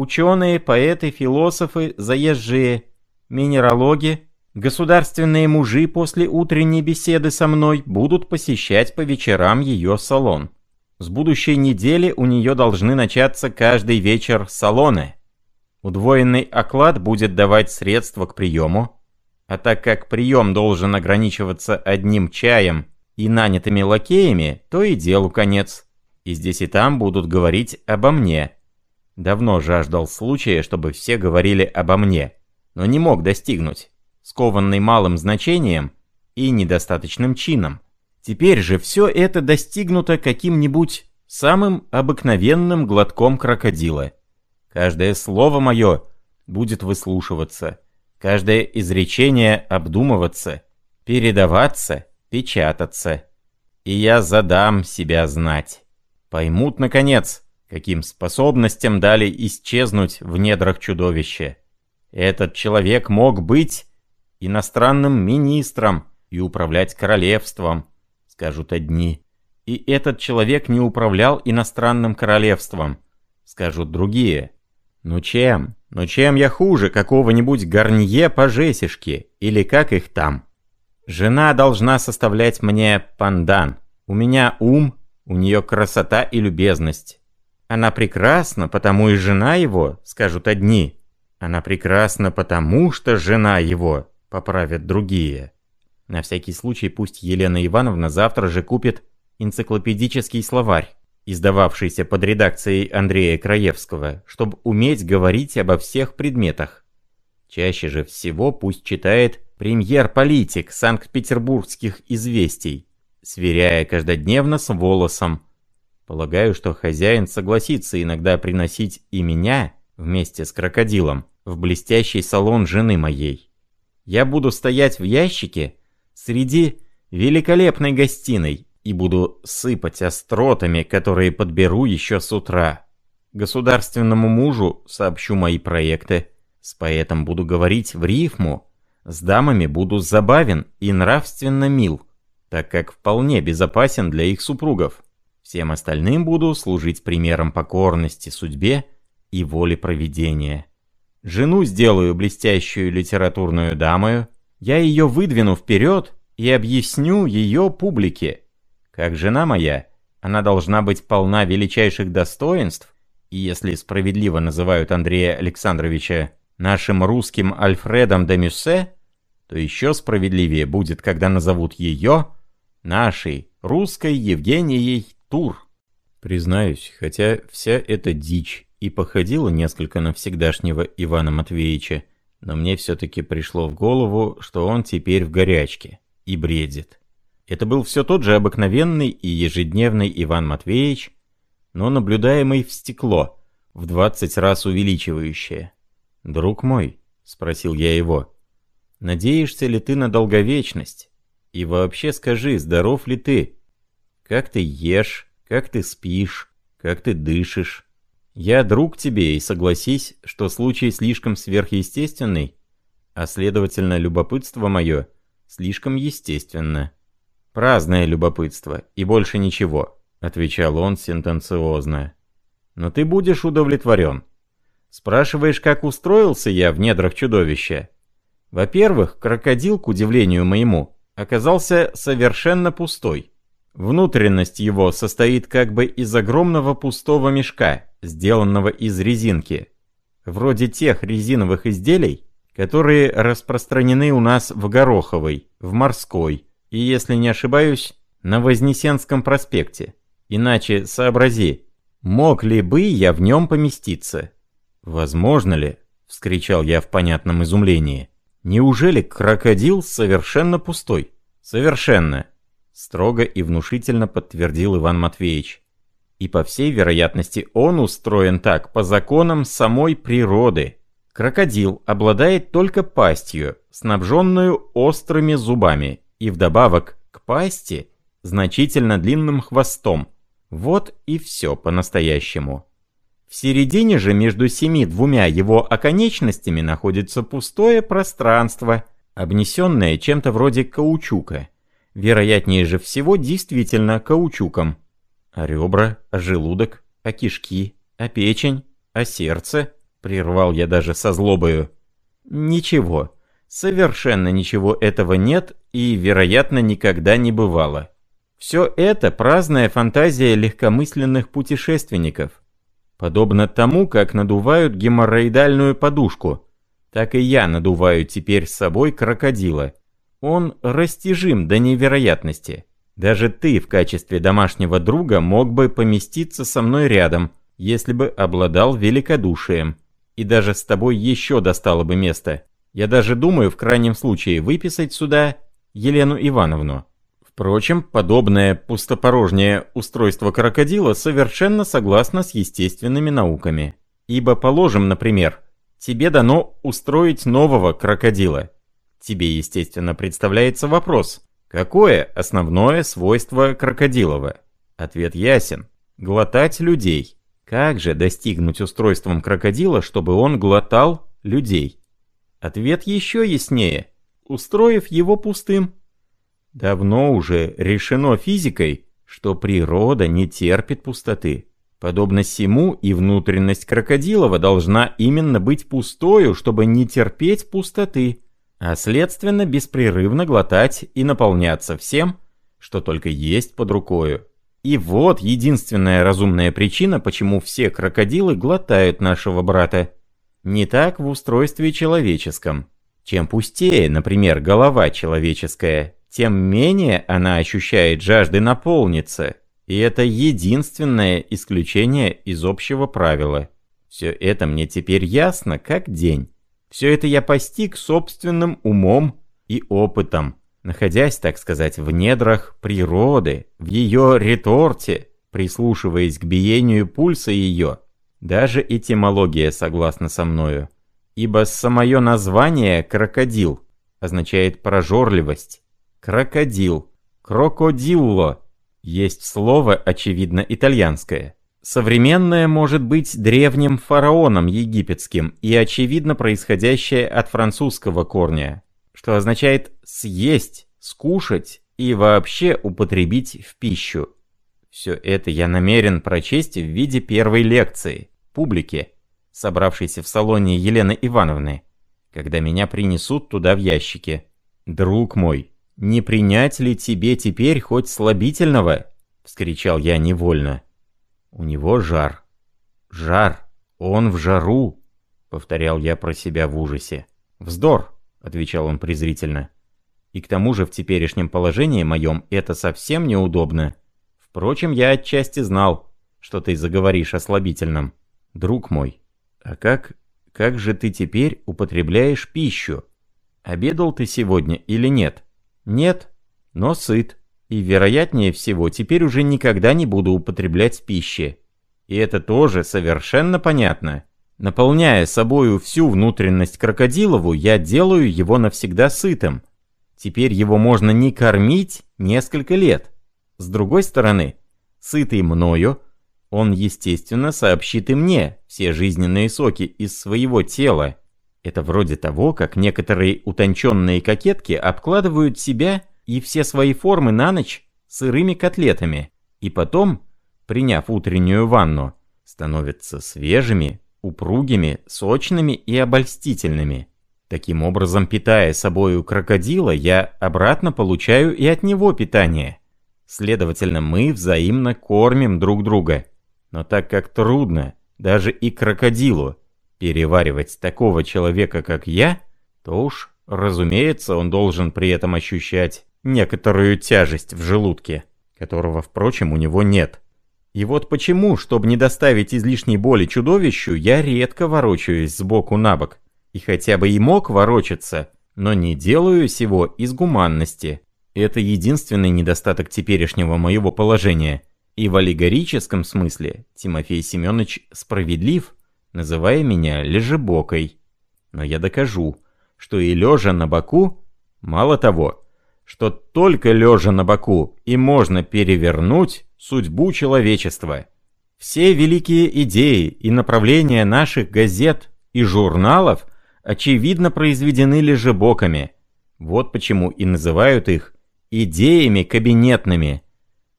Ученые, поэты, философы, заезжие, минералоги, государственные мужи после утренней беседы со мной будут посещать по вечерам ее салон. С будущей недели у нее должны начаться каждый вечер салоны. Удвоенный оклад будет давать средства к приему, а так как прием должен ограничиваться одним чаем и нанятыми лакеями, то и делу конец. И здесь и там будут говорить обо мне – Давно жаждал случая, чтобы все говорили обо мне, но не мог достигнуть, скованный малым значением и недостаточным чином. Теперь же все это достигнуто каким-нибудь самым обыкновенным глотком крокодила. Каждое слово мое будет выслушиваться, каждое изречение обдумываться, передаваться, печататься. И я задам себя знать. Поймут, наконец, каким способностям дали исчезнуть в недрах чудовища. Этот человек мог быть иностранным министром и управлять королевством, скажут одни. И этот человек не управлял иностранным королевством, скажут другие. Ну чем? Ну чем я хуже какого-нибудь гарнье по жесишке, или как их там? Жена должна составлять мне пандан. У меня ум, у нее красота и любезность. Она прекрасна, потому и жена его, скажут одни. Она прекрасна потому, что жена его, поправят другие. На всякий случай пусть Елена Ивановна завтра же купит энциклопедический словарь, издававшийся под редакцией Андрея Краевского, чтобы уметь говорить обо всех предметах. Чаще же всего пусть читает премьер-политик Санкт-Петербургских известий, сверяя каждодневно с волосом. Полагаю, что хозяин согласится иногда приносить и меня, вместе с крокодилом, в блестящий салон жены моей. Я буду стоять в ящике среди великолепной гостиной и буду сыпать остротами, которые подберу еще с утра. Государственному мужу сообщу мои проекты, с поэтом буду говорить в рифму, с дамами буду забавен и нравственно мил, так как вполне безопасен для их супругов. Всем остальным буду служить примером покорности судьбе и воле провидения. Жену сделаю блестящую литературную дамою, я ее выдвину вперед и объясню ее публике. Как жена моя, она должна быть полна величайших достоинств, и если справедливо называют Андрея Александровича нашим русским Альфредом де Мюссе, то еще справедливее будет, когда назовут ее нашей русской Евгенией Тур. Признаюсь, хотя вся эта дичь и походила несколько на всегдашнего Ивана Матвеевича, но мне все-таки пришло в голову, что он теперь в горячке и бредит. Это был все тот же обыкновенный и ежедневный Иван Матвеевич, но наблюдаемый в стекло, в двадцать раз увеличивающее. «Друг мой», — спросил я его, — «надеешься ли ты на долговечность? И вообще скажи, здоров ли ты? Как ты ешь, как ты спишь, как ты дышишь? Я друг тебе, и согласись, что случай слишком сверхъестественный, а следовательно, любопытство мое слишком естественно. Праздное любопытство, и больше ничего», — отвечал он сентенциозно. «Но ты будешь удовлетворен». Спрашиваешь, как устроился я в недрах чудовища? Во-первых, крокодил, к удивлению моему, оказался совершенно пустой. Внутренность его состоит как бы из огромного пустого мешка, сделанного из резинки. Вроде тех резиновых изделий, которые распространены у нас в Гороховой, в Морской и, если не ошибаюсь, на Вознесенском проспекте. Иначе сообрази, мог ли бы я в нем поместиться? «Возможно ли?» — вскричал я в понятном изумлении. «Неужели крокодил совершенно пустой?» «Совершенно!» — строго и внушительно подтвердил Иван Матвеевич. «И по всей вероятности он устроен так по законам самой природы. Крокодил обладает только пастью, снабженную острыми зубами, и вдобавок к пасти значительно длинным хвостом. Вот и все по-настоящему». В середине же между семи двумя его оконечностями находится пустое пространство, обнесенное чем-то вроде каучука. Вероятнее же всего действительно каучуком. А ребра, а желудок, а кишки, а печень, а сердце, прервал я даже со злобою. Ничего, совершенно ничего этого нет и, вероятно, никогда не бывало. Все это праздная фантазия легкомысленных путешественников, Подобно тому, как надувают геморроидальную подушку, так и я надуваю теперь с собой крокодила. Он растяжим до невероятности. Даже ты в качестве домашнего друга мог бы поместиться со мной рядом, если бы обладал великодушием. И даже с тобой еще достало бы место. Я даже думаю в крайнем случае выписать сюда Елену Ивановну. Впрочем, подобное пустопорожнее устройство крокодила совершенно согласно с естественными науками. Ибо, положим, например, тебе дано устроить нового крокодила. Тебе, естественно, представляется вопрос, какое основное свойство крокодилова? Ответ ясен. Глотать людей. Как же достигнуть устройством крокодила, чтобы он глотал людей? Ответ еще яснее. Устроив его пустым. Давно уже решено физикой, что природа не терпит пустоты. Подобно всему и внутренность крокодилова должна именно быть пустою, чтобы не терпеть пустоты, а следственно беспрерывно глотать и наполняться всем, что только есть под рукою. И вот единственная разумная причина, почему все крокодилы глотают нашего брата. Не так в устройстве человеческом. Чем пустее, например, голова человеческая, тем менее она ощущает жажды наполниться, и это единственное исключение из общего правила. Все это мне теперь ясно, как день. Все это я постиг собственным умом и опытом, находясь, так сказать, в недрах природы, в ее реторте, прислушиваясь к биению пульса ее. Даже этимология согласна со мною. Ибо самое название «крокодил» означает прожорливость. Крокодил. Крокодилло. Есть слово, очевидно, итальянское. Современное может быть древним фараоном египетским и очевидно происходящее от французского корня, что означает «съесть», «скушать» и вообще употребить в пищу. Все это я намерен прочесть в виде первой лекции, публике, собравшейся в салоне Елены Ивановны, когда меня принесут туда в ящике. «Друг мой, не принять ли тебе теперь хоть слабительного?» — вскричал я невольно. У него жар. Жар. Он в жару, повторял я про себя в ужасе. Вздор, отвечал он презрительно. И к тому же в теперешнем положении моем это совсем неудобно. Впрочем, я отчасти знал, что ты заговоришь о слабительном. Друг мой, а как, как же ты теперь употребляешь пищу? Обедал ты сегодня или нет? Нет, но сыт и, вероятнее всего, теперь уже никогда не буду употреблять пищи. И это тоже совершенно понятно. Наполняя собою всю внутренность крокодилову, я делаю его навсегда сытым. Теперь его можно не кормить несколько лет. С другой стороны, сытый мною, он, естественно, сообщит и мне все жизненные соки из своего тела. Это вроде того, как некоторые утонченные кокетки обкладывают себя и все свои формы на ночь сырыми котлетами, и потом, приняв утреннюю ванну, становятся свежими, упругими, сочными и обольстительными. Таким образом, питая собою крокодила, я обратно получаю и от него питание. Следовательно, мы взаимно кормим друг друга. Но так как трудно даже и крокодилу переваривать такого человека, как я, то уж, разумеется, он должен при этом ощущать некоторую тяжесть в желудке, которого, впрочем, у него нет. И вот почему, чтобы не доставить излишней боли чудовищу, я редко ворочаюсь сбоку на бок. И хотя бы и мог ворочаться, но не делаю сего из гуманности. Это единственный недостаток теперешнего моего положения. И в аллегорическом смысле Тимофей Семенович справедлив, называя меня лежебокой. Но я докажу, что и лежа на боку, мало того, что только лежа на боку и можно перевернуть судьбу человечества. Все великие идеи и направления наших газет и журналов очевидно произведены лежебоками. Вот почему и называют их идеями кабинетными.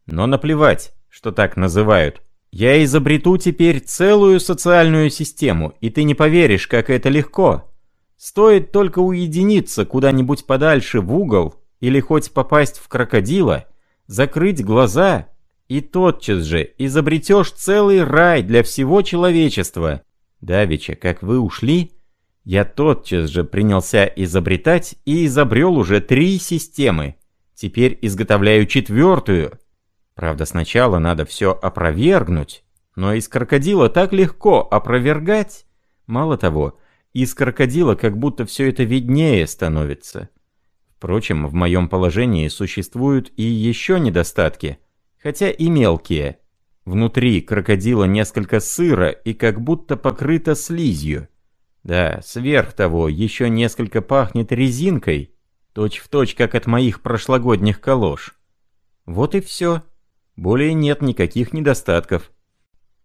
Но наплевать, что так называют. Я изобрету теперь целую социальную систему, и ты не поверишь, как это легко. Стоит только уединиться куда-нибудь подальше в угол или хоть попасть в крокодила, закрыть глаза, и тотчас же изобретешь целый рай для всего человечества. Давича, как вы ушли, я тотчас же принялся изобретать и изобрел уже три системы. Теперь изготовляю четвертую. Правда, сначала надо все опровергнуть, но из крокодила так легко опровергать. Мало того, из крокодила как будто все это виднее становится. Впрочем, в моем положении существуют и еще недостатки, хотя и мелкие. Внутри крокодила несколько сыра и как будто покрыто слизью. Да, сверх того, еще несколько пахнет резинкой, точь-в-точь, точь, как от моих прошлогодних калош. Вот и все. Более нет никаких недостатков.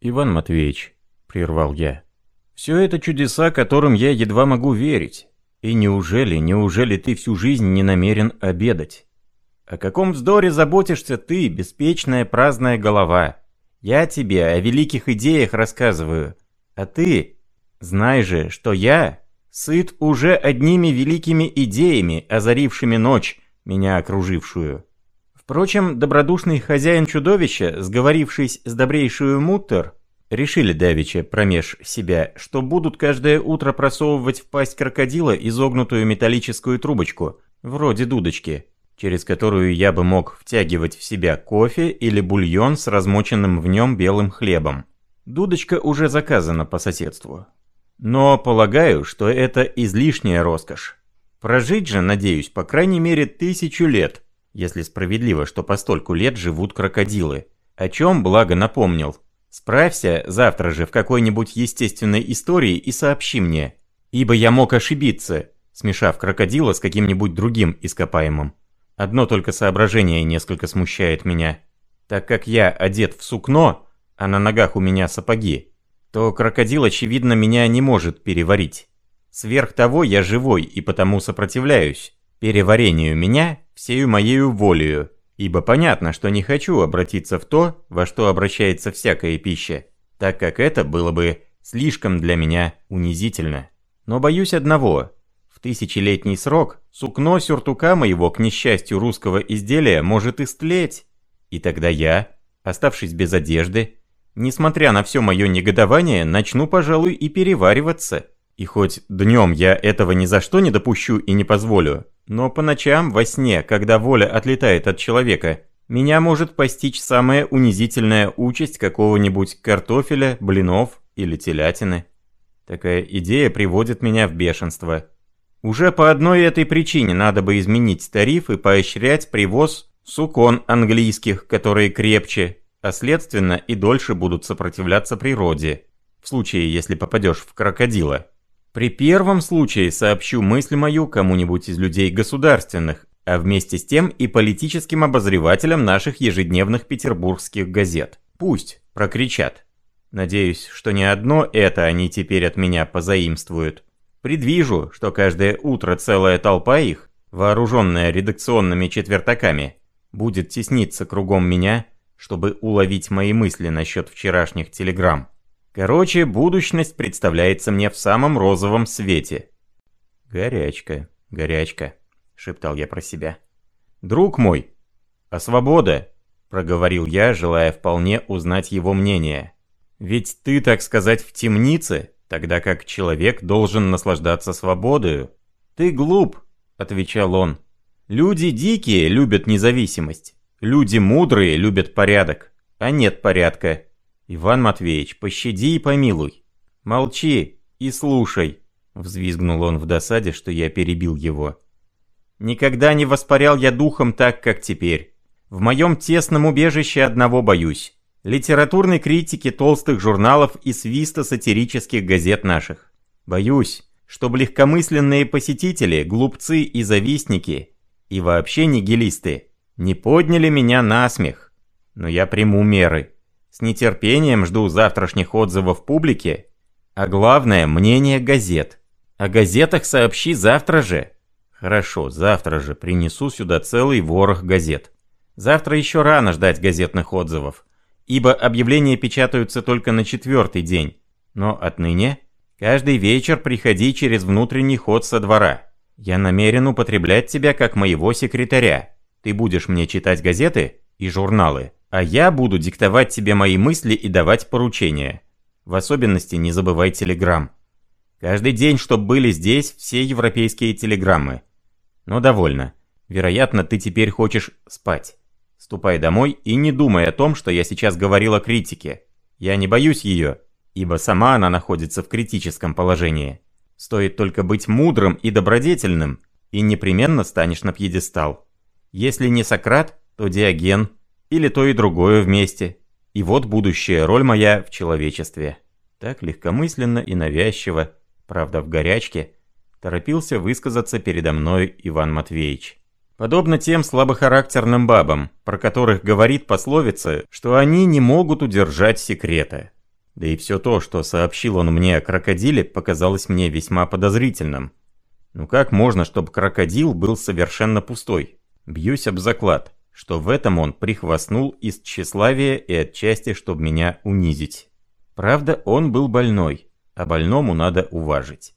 Иван Матвеевич, прервал я, все это чудеса, которым я едва могу верить. И неужели, неужели ты всю жизнь не намерен обедать? О каком вздоре заботишься ты, беспечная праздная голова? Я тебе о великих идеях рассказываю. А ты, знай же, что я сыт уже одними великими идеями, озарившими ночь, меня окружившую. Впрочем, добродушный хозяин чудовища, сговорившись с добрейшую Муттер, решили давеча промеж себя, что будут каждое утро просовывать в пасть крокодила изогнутую металлическую трубочку, вроде дудочки, через которую я бы мог втягивать в себя кофе или бульон с размоченным в нем белым хлебом. Дудочка уже заказана по соседству. Но полагаю, что это излишняя роскошь. Прожить же, надеюсь, по крайней мере тысячу лет, если справедливо, что по стольку лет живут крокодилы. О чем благо напомнил. Справься завтра же в какой-нибудь естественной истории и сообщи мне. Ибо я мог ошибиться, смешав крокодила с каким-нибудь другим ископаемым. Одно только соображение несколько смущает меня. Так как я одет в сукно, а на ногах у меня сапоги, то крокодил, очевидно, меня не может переварить. Сверх того, я живой и потому сопротивляюсь переварению меня всею моею волею, ибо понятно, что не хочу обратиться в то, во что обращается всякая пища, так как это было бы слишком для меня унизительно. Но боюсь одного. В тысячелетний срок сукно сюртука моего, к несчастью русского изделия, может истлеть. И тогда я, оставшись без одежды, несмотря на все мое негодование, начну, пожалуй, и перевариваться. И хоть днем я этого ни за что не допущу и не позволю, но по ночам, во сне, когда воля отлетает от человека, меня может постичь самая унизительная участь какого-нибудь картофеля, блинов или телятины. Такая идея приводит меня в бешенство. Уже по одной этой причине надо бы изменить тариф и поощрять привоз сукон английских, которые крепче, а следственно и дольше будут сопротивляться природе, в случае, если попадешь в крокодила. При первом случае сообщу мысль мою кому-нибудь из людей государственных, а вместе с тем и политическим обозревателям наших ежедневных петербургских газет. Пусть прокричат. Надеюсь, что не одно это они теперь от меня позаимствуют. Предвижу, что каждое утро целая толпа их, вооруженная редакционными четвертаками, будет тесниться кругом меня, чтобы уловить мои мысли насчет вчерашних телеграмм. Короче, будущность представляется мне в самом розовом свете. «Горячка, горячка», — шептал я про себя. «Друг мой, а свобода?» — проговорил я, желая вполне узнать его мнение. «Ведь ты, так сказать, в темнице, тогда как человек должен наслаждаться свободою». «Ты глуп», — отвечал он. «Люди дикие любят независимость. Люди мудрые любят порядок. А нет порядка, «Иван Матвеевич, пощади и помилуй». «Молчи и слушай», — взвизгнул он в досаде, что я перебил его. «Никогда не воспарял я духом так, как теперь. В моем тесном убежище одного боюсь. Литературной критики толстых журналов и свиста сатирических газет наших. Боюсь, чтобы легкомысленные посетители, глупцы и завистники, и вообще нигилисты, не подняли меня на смех. Но я приму меры». С нетерпением жду завтрашних отзывов публики, а главное – мнение газет. О газетах сообщи завтра же. Хорошо, завтра же принесу сюда целый ворох газет. Завтра еще рано ждать газетных отзывов, ибо объявления печатаются только на четвертый день. Но отныне каждый вечер приходи через внутренний ход со двора. Я намерен употреблять тебя как моего секретаря. Ты будешь мне читать газеты и журналы, а я буду диктовать тебе мои мысли и давать поручения. В особенности не забывай телеграмм. Каждый день, чтоб были здесь все европейские телеграммы. Но довольно. Вероятно, ты теперь хочешь спать. Ступай домой и не думай о том, что я сейчас говорил о критике. Я не боюсь ее, ибо сама она находится в критическом положении. Стоит только быть мудрым и добродетельным, и непременно станешь на пьедестал. Если не Сократ, то Диоген, или то и другое вместе. И вот будущая роль моя в человечестве. Так легкомысленно и навязчиво, правда в горячке, торопился высказаться передо мной Иван Матвеевич. Подобно тем слабохарактерным бабам, про которых говорит пословица, что они не могут удержать секрета. Да и все то, что сообщил он мне о крокодиле, показалось мне весьма подозрительным. Ну как можно, чтобы крокодил был совершенно пустой? Бьюсь об заклад что в этом он прихвастнул из тщеславия и отчасти, чтобы меня унизить. Правда, он был больной, а больному надо уважить.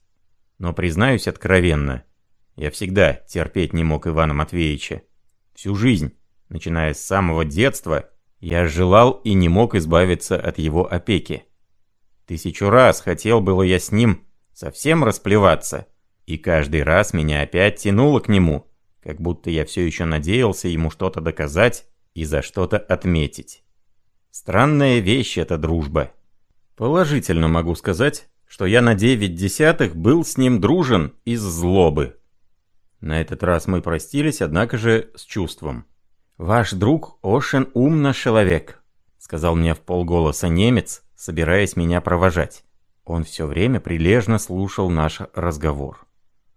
Но признаюсь откровенно, я всегда терпеть не мог Ивана Матвеевича. Всю жизнь, начиная с самого детства, я желал и не мог избавиться от его опеки. Тысячу раз хотел было я с ним совсем расплеваться, и каждый раз меня опять тянуло к нему, как будто я все еще надеялся ему что-то доказать и за что-то отметить. Странная вещь эта дружба. Положительно могу сказать, что я на девять десятых был с ним дружен из злобы. На этот раз мы простились, однако же с чувством. «Ваш друг Ошен умно человек», — сказал мне в полголоса немец, собираясь меня провожать. Он все время прилежно слушал наш разговор.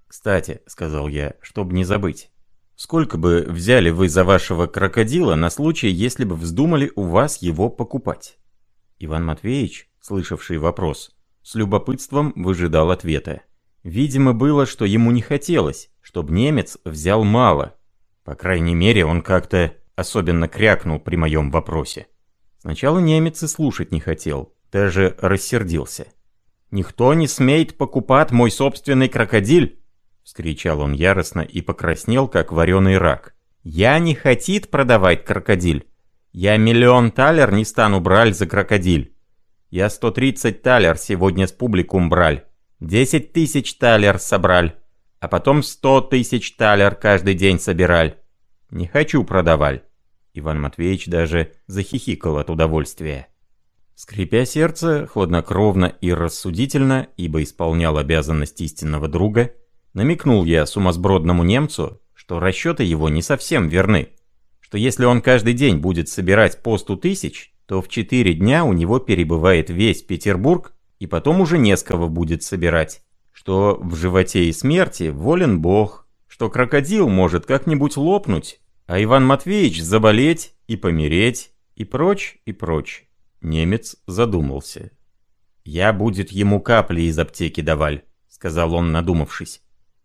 «Кстати», — сказал я, чтобы не забыть, «сколько бы взяли вы за вашего крокодила на случай, если бы вздумали у вас его покупать?» Иван Матвеевич, слышавший вопрос, с любопытством выжидал ответа. Видимо, было, что ему не хотелось, чтобы немец взял мало. По крайней мере, он как-то особенно крякнул при моем вопросе. Сначала немец и слушать не хотел, даже рассердился. «Никто не смеет покупать мой собственный крокодиль!» — вскричал он яростно и покраснел, как вареный рак. «Я не хотит продавать крокодиль. Я миллион талер не стану брать за крокодиль. Я 130 талер сегодня с публикум браль. 10 тысяч талер собраль, а потом 100 тысяч талер каждый день собираль. Не хочу продаваль». Иван Матвеевич даже захихикал от удовольствия. Скрипя сердце, хладнокровно и рассудительно, ибо исполнял обязанность истинного друга, намекнул я сумасбродному немцу, что расчеты его не совсем верны, что если он каждый день будет собирать по сто тысяч, то в четыре дня у него перебывает весь Петербург и потом уже не с кого будет собирать. Что в животе и смерти волен Бог, что крокодил может как-нибудь лопнуть, а Иван Матвеевич заболеть и помереть, и прочь, и прочь. Немец задумался. «Я будет ему капли из аптеки даваль», — сказал он, надумавшись.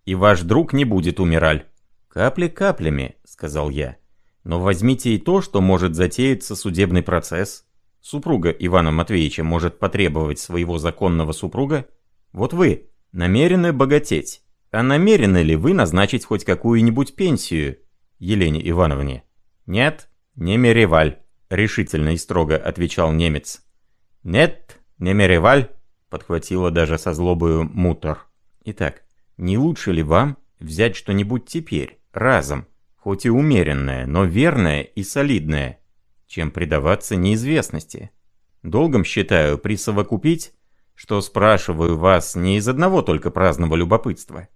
«И ваш друг не будет умираль». «Капли каплями», — сказал я. «Но возьмите и то, что может затеяться судебный процесс, Супруга Ивана Матвеевича может потребовать своего законного супруга? Вот вы намерены богатеть. А намерены ли вы назначить хоть какую-нибудь пенсию Елене Ивановне? Нет, не мереваль, решительно и строго отвечал немец. Нет, не мереваль, подхватила даже со злобою мутор. Итак, не лучше ли вам взять что-нибудь теперь, разом, хоть и умеренное, но верное и солидное, чем предаваться неизвестности. Долгом считаю присовокупить, что спрашиваю вас не из одного только праздного любопытства.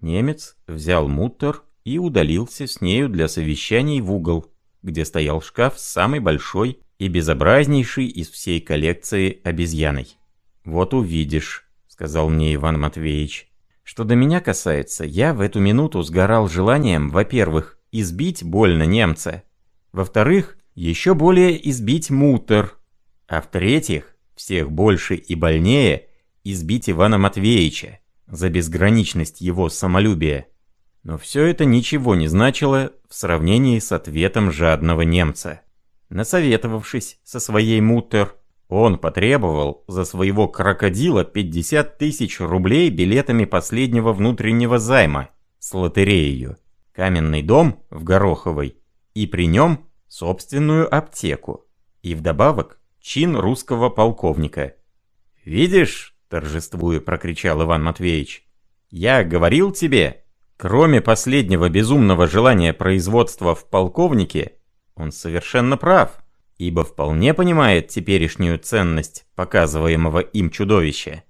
Немец взял муттер и удалился с нею для совещаний в угол, где стоял шкаф с самой большой и безобразнейшей из всей коллекции обезьяной. «Вот увидишь», — сказал мне Иван Матвеевич. «Что до меня касается, я в эту минуту сгорал желанием, во-первых, избить больно немца, во-вторых, еще более избить Мутер, а в-третьих, всех больше и больнее избить Ивана Матвеевича за безграничность его самолюбия. Но все это ничего не значило в сравнении с ответом жадного немца. Насоветовавшись со своей Мутер, он потребовал за своего крокодила 50 тысяч рублей билетами последнего внутреннего займа с лотереей, каменный дом в Гороховой и при нем собственную аптеку и вдобавок чин русского полковника. «Видишь?» – торжествуя прокричал Иван Матвеевич. «Я говорил тебе, кроме последнего безумного желания производства в полковнике, он совершенно прав, ибо вполне понимает теперешнюю ценность показываемого им чудовища.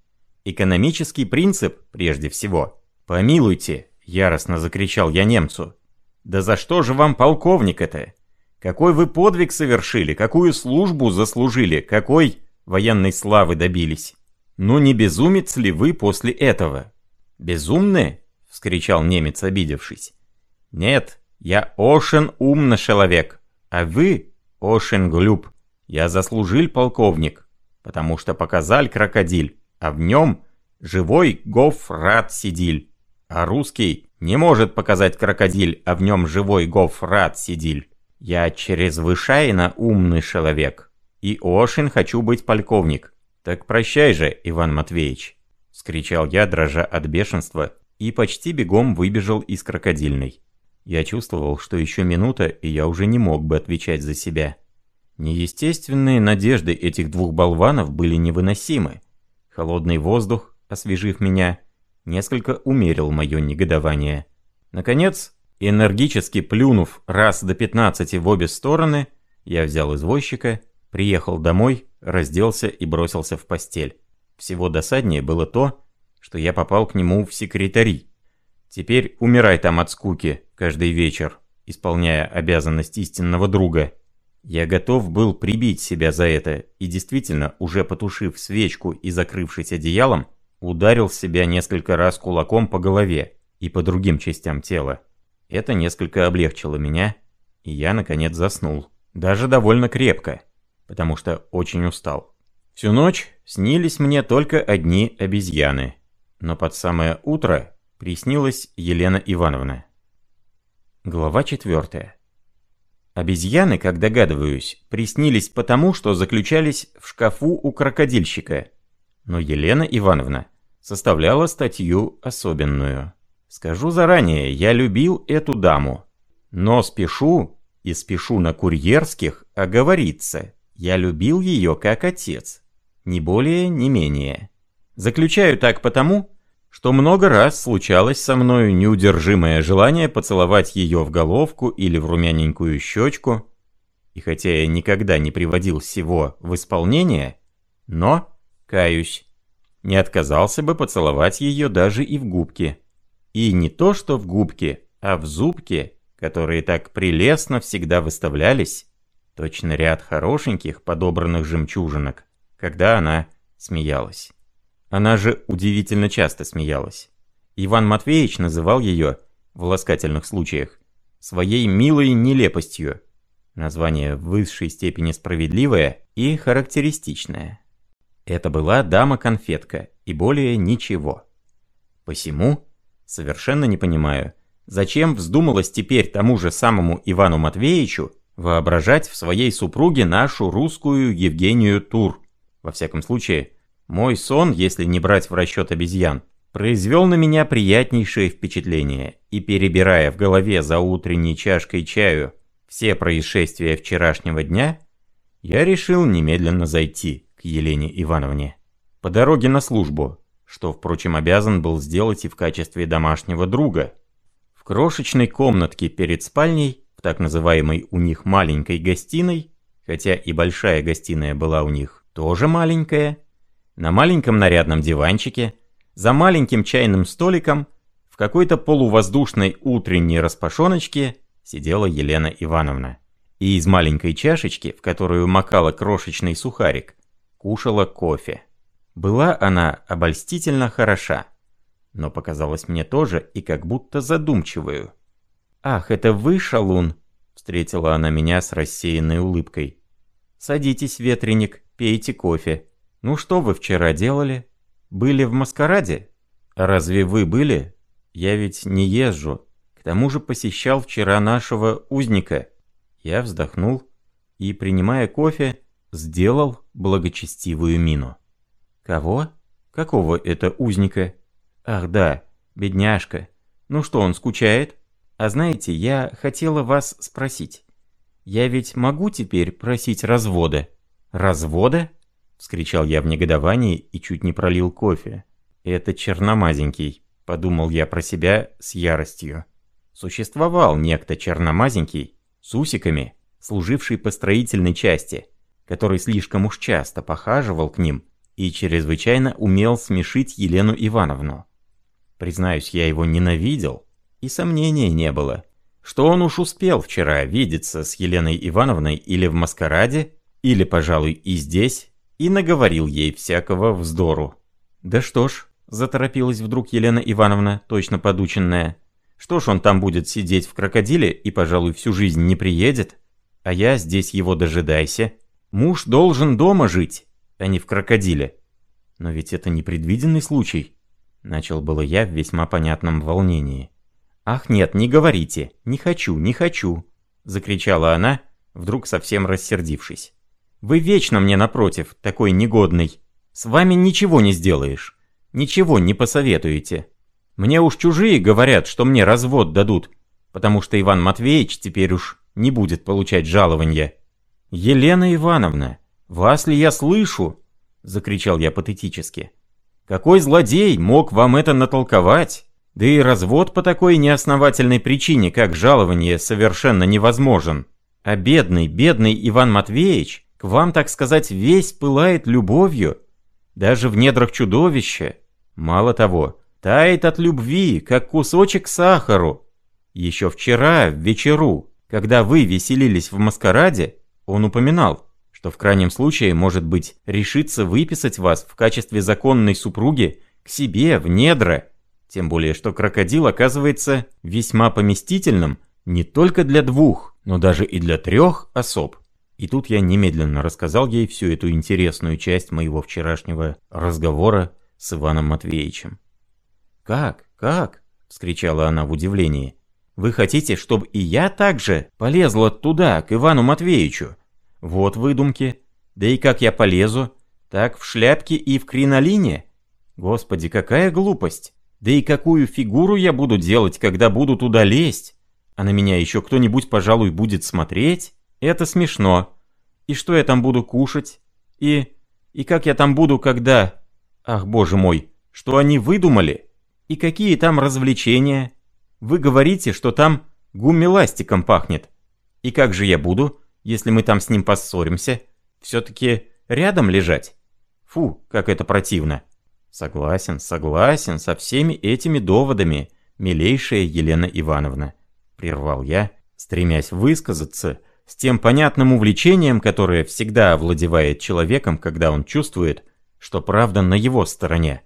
Экономический принцип прежде всего. Помилуйте!» – яростно закричал я немцу. «Да за что же вам полковник это?» Какой вы подвиг совершили, какую службу заслужили, какой военной славы добились. Ну не безумец ли вы после этого? Безумны? Вскричал немец, обидевшись. Нет, я ошен умный человек, а вы ошен глюб. Я заслужил полковник, потому что показал крокодиль, а в нем живой гофрат сидиль. А русский не может показать крокодиль, а в нем живой гофрат сидиль. Я чрезвычайно умный человек. И очень хочу быть полковник. Так прощай же, Иван Матвеевич!» — скричал я, дрожа от бешенства, и почти бегом выбежал из крокодильной. Я чувствовал, что еще минута, и я уже не мог бы отвечать за себя. Неестественные надежды этих двух болванов были невыносимы. Холодный воздух, освежив меня, несколько умерил мое негодование. Наконец, энергически плюнув раз до 15 в обе стороны, я взял извозчика, приехал домой, разделся и бросился в постель. Всего досаднее было то, что я попал к нему в секретари. Теперь умирай там от скуки каждый вечер, исполняя обязанность истинного друга. Я готов был прибить себя за это, и действительно, уже потушив свечку и закрывшись одеялом, ударил себя несколько раз кулаком по голове и по другим частям тела. Это несколько облегчило меня, и я, наконец, заснул. Даже довольно крепко, потому что очень устал. Всю ночь снились мне только одни обезьяны, но под самое утро приснилась Елена Ивановна. Глава четвертая. Обезьяны, как догадываюсь, приснились потому, что заключались в шкафу у крокодильщика. Но Елена Ивановна составляла статью особенную. Скажу заранее, я любил эту даму. Но спешу, и спешу на курьерских, оговориться. Я любил ее как отец. Ни более, ни менее. Заключаю так потому, что много раз случалось со мною неудержимое желание поцеловать ее в головку или в румяненькую щечку, и хотя я никогда не приводил всего в исполнение, но, каюсь, не отказался бы поцеловать ее даже и в губки. И не то что в губки, а в зубки, которые так прелестно всегда выставлялись, точно ряд хорошеньких подобранных жемчужинок, когда она смеялась. Она же удивительно часто смеялась. Иван Матвеевич называл ее, в ласкательных случаях, своей милой нелепостью. Название в высшей степени справедливое и характеристичное. Это была дама-конфетка, и более ничего. Посему, совершенно не понимаю, зачем вздумалось теперь тому же самому Ивану Матвеевичу воображать в своей супруге нашу русскую Евгению Тур. Во всяком случае, мой сон, если не брать в расчет обезьян, произвел на меня приятнейшее впечатление, и перебирая в голове за утренней чашкой чаю все происшествия вчерашнего дня, я решил немедленно зайти к Елене Ивановне. По дороге на службу, что, впрочем, обязан был сделать и в качестве домашнего друга. В крошечной комнатке перед спальней, в так называемой у них маленькой гостиной, хотя и большая гостиная была у них тоже маленькая, на маленьком нарядном диванчике, за маленьким чайным столиком, в какой-то полувоздушной утренней распашоночке сидела Елена Ивановна. И из маленькой чашечки, в которую макала крошечный сухарик, кушала кофе. Была она обольстительно хороша, но показалась мне тоже и как будто задумчивую. «Ах, это вы, шалун!» — встретила она меня с рассеянной улыбкой. «Садитесь, ветреник, пейте кофе. «Ну что вы вчера делали? Были в маскараде? Разве вы были? Я ведь не езжу. К тому же посещал вчера нашего узника». Я вздохнул и, принимая кофе, сделал благочестивую мину. «Кого? Какого это узника? Ах да, бедняжка. Ну что, он скучает? А знаете, я хотела вас спросить. Я ведь могу теперь просить развода?» «Развода?» Вскричал я в негодовании и чуть не пролил кофе. «Это черномазенький», — подумал я про себя с яростью. Существовал некто черномазенький, с усиками, служивший по строительной части, который слишком уж часто похаживал к ним и чрезвычайно умел смешить Елену Ивановну. Признаюсь, я его ненавидел, и сомнений не было, что он уж успел вчера видеться с Еленой Ивановной или в маскараде, или, пожалуй, и здесь, и наговорил ей всякого вздору. «Да что ж», — заторопилась вдруг Елена Ивановна, точно подученная, «что ж он там будет сидеть в крокодиле и, пожалуй, всю жизнь не приедет? А я здесь его дожидайся. Муж должен дома жить, а не в крокодиле». «Но ведь это непредвиденный случай», — начал было я в весьма понятном волнении. «Ах нет, не говорите, не хочу, не хочу», — закричала она, вдруг совсем рассердившись. Вы вечно мне напротив, такой негодный. С вами ничего не сделаешь. Ничего не посоветуете. Мне уж чужие говорят, что мне развод дадут, потому что Иван Матвеевич теперь уж не будет получать жалования. «Елена Ивановна, вас ли я слышу?» — закричал я патетически. Какой злодей мог вам это натолковать? Да и развод по такой неосновательной причине, как жалование, совершенно невозможен. А бедный, бедный Иван Матвеевич к вам, так сказать, весь пылает любовью, даже в недрах чудовища. Мало того, тает от любви, как кусочек сахару. Еще вчера, в вечеру, когда вы веселились в маскараде, он упоминал, что в крайнем случае, может быть, решится выписать вас в качестве законной супруги к себе в недра, тем более что крокодил оказывается весьма поместительным не только для двух, но даже и для трех особ. И тут я немедленно рассказал ей всю эту интересную часть моего вчерашнего разговора с Иваном Матвеевичем. «Как? Как?» — вскричала она в удивлении. «Вы хотите, чтобы и я также полезла туда, к Ивану Матвеевичу? Вот выдумки. Да и как я полезу? Так в шляпке и в кринолине? Господи, какая глупость! Да и какую фигуру я буду делать, когда буду туда лезть? А на меня еще кто-нибудь, пожалуй, будет смотреть? Это смешно. И что я там буду кушать? И... И как я там буду, когда... Ах, боже мой, что они выдумали? И какие там развлечения? Вы говорите, что там гумиластиком пахнет. И как же я буду, если мы там с ним поссоримся? Все-таки рядом лежать? Фу, как это противно. Согласен, согласен со всеми этими доводами, милейшая Елена Ивановна. Прервал я, стремясь высказаться с тем понятным увлечением, которое всегда овладевает человеком, когда он чувствует, что правда на его стороне.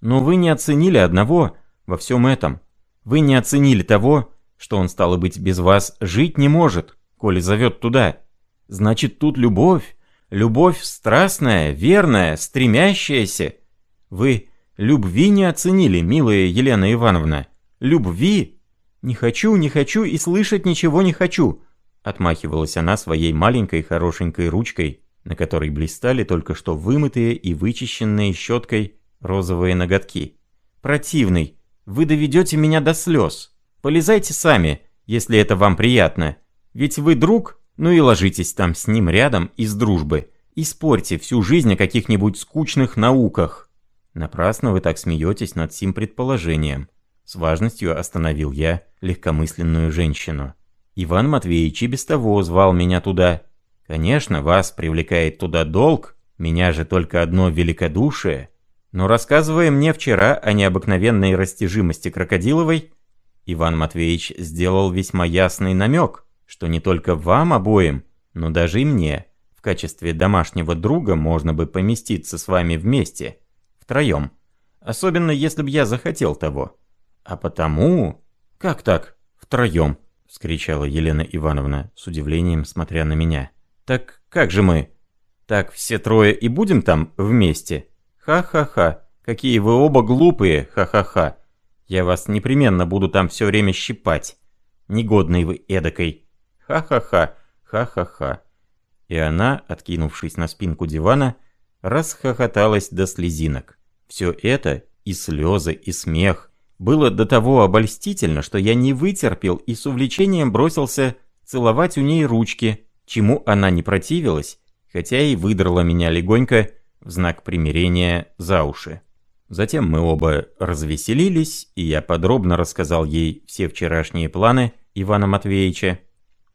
Но вы не оценили одного во всем этом. Вы не оценили того, что он, стало быть, без вас жить не может, коли зовет туда. Значит, тут любовь, любовь страстная, верная, стремящаяся, вы любви не оценили, милая Елена Ивановна. Любви? Не хочу, не хочу и слышать ничего не хочу. Отмахивалась она своей маленькой хорошенькой ручкой, на которой блистали только что вымытые и вычищенные щеткой розовые ноготки. «Противный, вы доведете меня до слез. Полезайте сами, если это вам приятно. Ведь вы друг, ну и ложитесь там с ним рядом из дружбы. И всю жизнь о каких-нибудь скучных науках. Напрасно вы так смеетесь над сим предположением. С важностью остановил я легкомысленную женщину. Иван Матвеевич и без того звал меня туда. Конечно, вас привлекает туда долг, меня же только одно великодушие. Но рассказывая мне вчера о необыкновенной растяжимости Крокодиловой, Иван Матвеевич сделал весьма ясный намек, что не только вам обоим, но даже и мне, в качестве домашнего друга можно бы поместиться с вами вместе – втроем. Особенно, если бы я захотел того. А потому... Как так, втроем? Вскричала Елена Ивановна с удивлением, смотря на меня. Так как же мы? Так все трое и будем там вместе? Ха-ха-ха. Какие вы оба глупые, ха-ха-ха. Я вас непременно буду там все время щипать. Негодный вы эдакой. Ха-ха-ха, ха-ха-ха. И она, откинувшись на спинку дивана, расхохоталась до слезинок. Все это, и слезы, и смех, было до того обольстительно, что я не вытерпел и с увлечением бросился целовать у ней ручки, чему она не противилась, хотя и выдрала меня легонько в знак примирения за уши. Затем мы оба развеселились, и я подробно рассказал ей все вчерашние планы Ивана Матвеевича.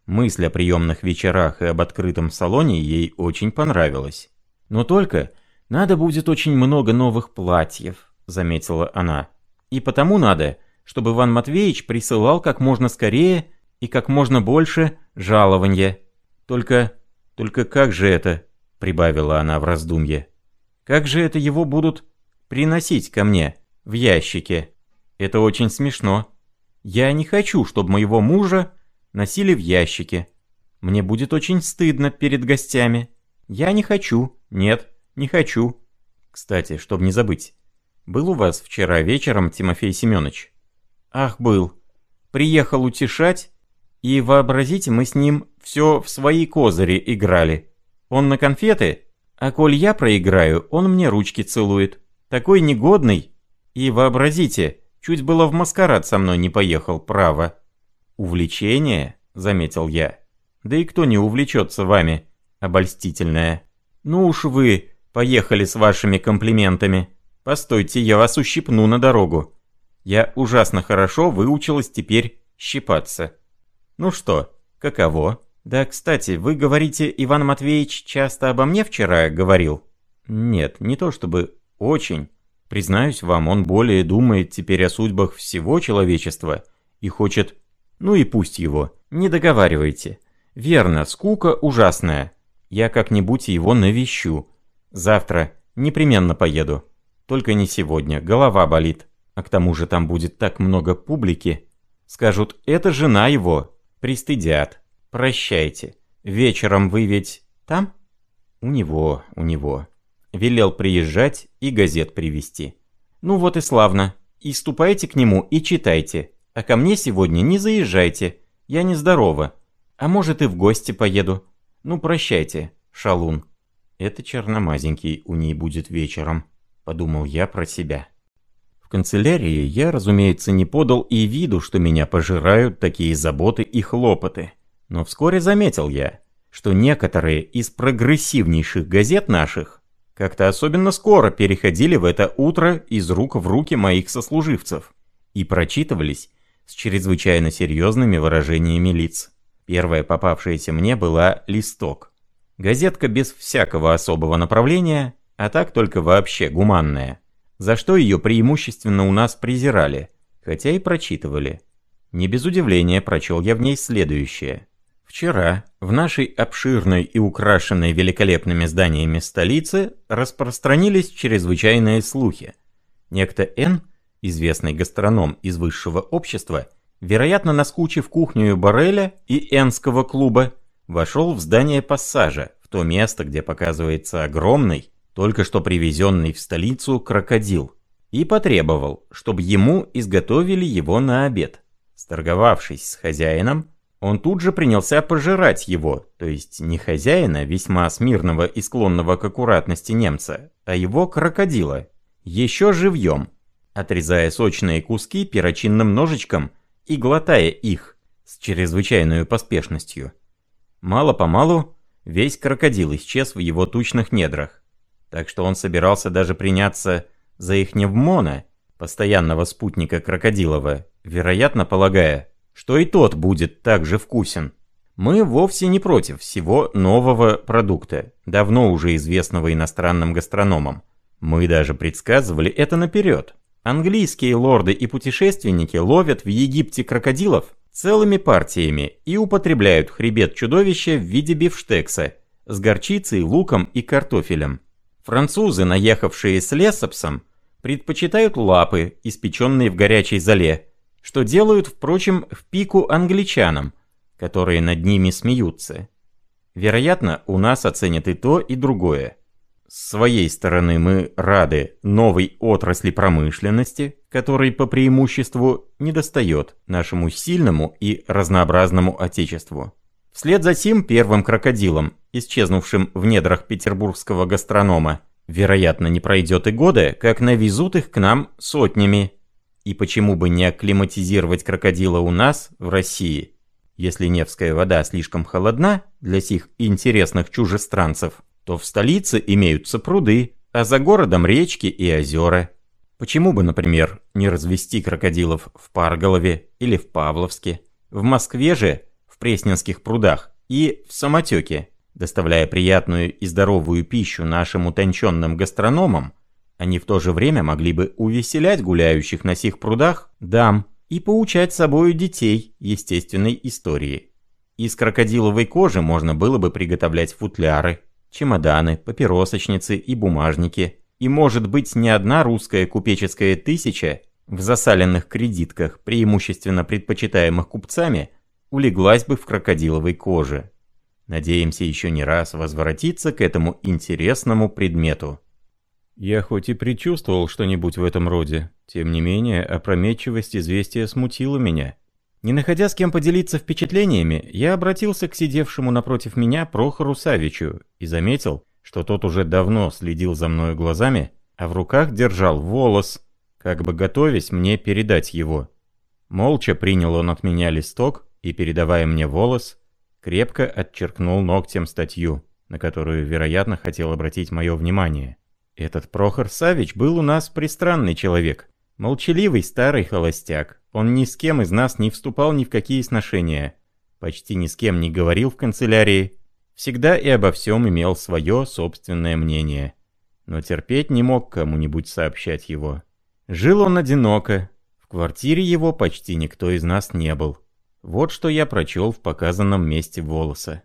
Мысль о приемных вечерах и об открытом салоне ей очень понравилась. Но только «Надо будет очень много новых платьев», — заметила она. «И потому надо, чтобы Иван Матвеевич присылал как можно скорее и как можно больше жалования. Только... только как же это?» — прибавила она в раздумье. «Как же это его будут приносить ко мне в ящике? Это очень смешно. Я не хочу, чтобы моего мужа носили в ящике. Мне будет очень стыдно перед гостями. Я не хочу, нет». «Не хочу». «Кстати, чтобы не забыть. Был у вас вчера вечером Тимофей Семенович?» «Ах, был. Приехал утешать, и вообразите, мы с ним все в свои козыри играли. Он на конфеты, а коль я проиграю, он мне ручки целует. Такой негодный. И вообразите, чуть было в маскарад со мной не поехал, право». «Увлечение?» — заметил я. «Да и кто не увлечется вами, обольстительная?» «Ну уж вы, Поехали с вашими комплиментами. Постойте, я вас ущипну на дорогу. Я ужасно хорошо выучилась теперь щипаться. Ну что, каково? Да, кстати, вы говорите, Иван Матвеевич часто обо мне вчера говорил? Нет, не то чтобы очень. Признаюсь вам, он более думает теперь о судьбах всего человечества и хочет... Ну и пусть его. Не договаривайте. Верно, скука ужасная. Я как-нибудь его навещу. Завтра непременно поеду. Только не сегодня, голова болит. А к тому же там будет так много публики. Скажут, это жена его. Пристыдят. Прощайте. Вечером вы ведь там? У него, у него. Велел приезжать и газет привезти. Ну вот и славно. И ступайте к нему и читайте. А ко мне сегодня не заезжайте. Я нездорова. А может и в гости поеду. Ну прощайте, шалун. Это черномазенький у ней будет вечером подумал я про себя. В канцелярии я, разумеется, не подал и виду, что меня пожирают такие заботы и хлопоты. Но вскоре заметил я, что некоторые из прогрессивнейших газет наших как-то особенно скоро переходили в это утро из рук в руки моих сослуживцев и прочитывались с чрезвычайно серьезными выражениями лиц. Первая попавшаяся мне была «Листок». Газетка без всякого особого направления, а так только вообще гуманная. За что ее преимущественно у нас презирали, хотя и прочитывали. Не без удивления прочел я в ней следующее. Вчера в нашей обширной и украшенной великолепными зданиями столицы распространились чрезвычайные слухи. Некто Н, известный гастроном из высшего общества, вероятно, наскучив кухню Барреля и Энского клуба, вошел в здание пассажа, в то место, где показывается огромный, только что привезенный в столицу крокодил, и потребовал, чтобы ему изготовили его на обед. Сторговавшись с хозяином, он тут же принялся пожирать его, то есть не хозяина, весьма смирного и склонного к аккуратности немца, а его крокодила, еще живьем, отрезая сочные куски перочинным ножичком и глотая их с чрезвычайной поспешностью. Мало-помалу весь крокодил исчез в его тучных недрах, так что он собирался даже приняться за их невмона, постоянного спутника Крокодилова, вероятно полагая, что и тот будет так же вкусен. Мы вовсе не против всего нового продукта, давно уже известного иностранным гастрономам. Мы даже предсказывали это наперед. Английские лорды и путешественники ловят в Египте крокодилов целыми партиями и употребляют хребет чудовища в виде бифштекса с горчицей, луком и картофелем. Французы, наехавшие с лесопсом, предпочитают лапы, испеченные в горячей золе, что делают, впрочем, в пику англичанам, которые над ними смеются. Вероятно, у нас оценят и то, и другое. С своей стороны мы рады новой отрасли промышленности, которой по преимуществу недостает нашему сильному и разнообразному отечеству. Вслед за сим первым крокодилом, исчезнувшим в недрах петербургского гастронома, вероятно, не пройдет и года, как навезут их к нам сотнями. И почему бы не акклиматизировать крокодила у нас, в России? Если Невская вода слишком холодна для сих интересных чужестранцев, то в столице имеются пруды, а за городом речки и озера. Почему бы, например, не развести крокодилов в Парголове или в Павловске? В Москве же в Пресненских прудах и в самотеке, доставляя приятную и здоровую пищу нашим утонченным гастрономам, они в то же время могли бы увеселять гуляющих на сих прудах дам и поучать собою детей естественной истории. Из крокодиловой кожи можно было бы приготовлять футляры, чемоданы, папиросочницы и бумажники. И может быть не одна русская купеческая тысяча в засаленных кредитках, преимущественно предпочитаемых купцами, улеглась бы в крокодиловой коже. Надеемся еще не раз возвратиться к этому интересному предмету. Я хоть и предчувствовал что-нибудь в этом роде, тем не менее опрометчивость известия смутила меня. Не находя с кем поделиться впечатлениями, я обратился к сидевшему напротив меня Прохору Савичу и заметил, что тот уже давно следил за мною глазами, а в руках держал волос, как бы готовясь мне передать его. Молча принял он от меня листок и, передавая мне волос, крепко отчеркнул ногтем статью, на которую, вероятно, хотел обратить мое внимание. Этот Прохор Савич был у нас пристранный человек. Молчаливый старый холостяк. Он ни с кем из нас не вступал ни в какие сношения. Почти ни с кем не говорил в канцелярии. Всегда и обо всем имел свое собственное мнение. Но терпеть не мог кому-нибудь сообщать его. Жил он одиноко. В квартире его почти никто из нас не был. Вот что я прочел в показанном месте волоса.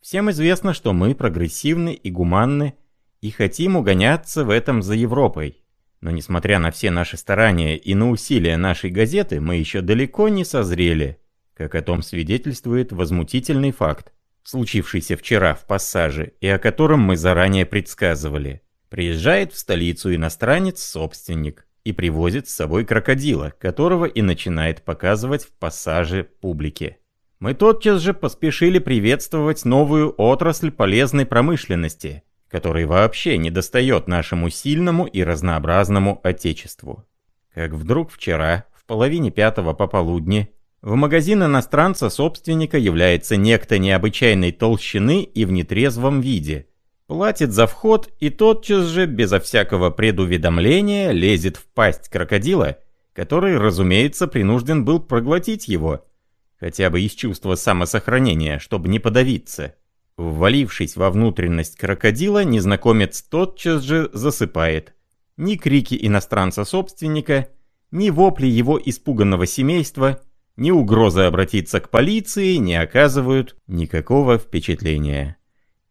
Всем известно, что мы прогрессивны и гуманны, и хотим угоняться в этом за Европой. Но несмотря на все наши старания и на усилия нашей газеты, мы еще далеко не созрели, как о том свидетельствует возмутительный факт, случившийся вчера в пассаже и о котором мы заранее предсказывали. Приезжает в столицу иностранец-собственник и привозит с собой крокодила, которого и начинает показывать в пассаже публике. Мы тотчас же поспешили приветствовать новую отрасль полезной промышленности, которой вообще не достает нашему сильному и разнообразному Отечеству. Как вдруг вчера, в половине пятого пополудни, в магазин иностранца-собственника является некто необычайной толщины и в нетрезвом виде. Платит за вход и тотчас же, безо всякого предуведомления, лезет в пасть крокодила, который, разумеется, принужден был проглотить его – хотя бы из чувства самосохранения, чтобы не подавиться. Ввалившись во внутренность крокодила, незнакомец тотчас же засыпает. Ни крики иностранца-собственника, ни вопли его испуганного семейства, ни угрозы обратиться к полиции не оказывают никакого впечатления.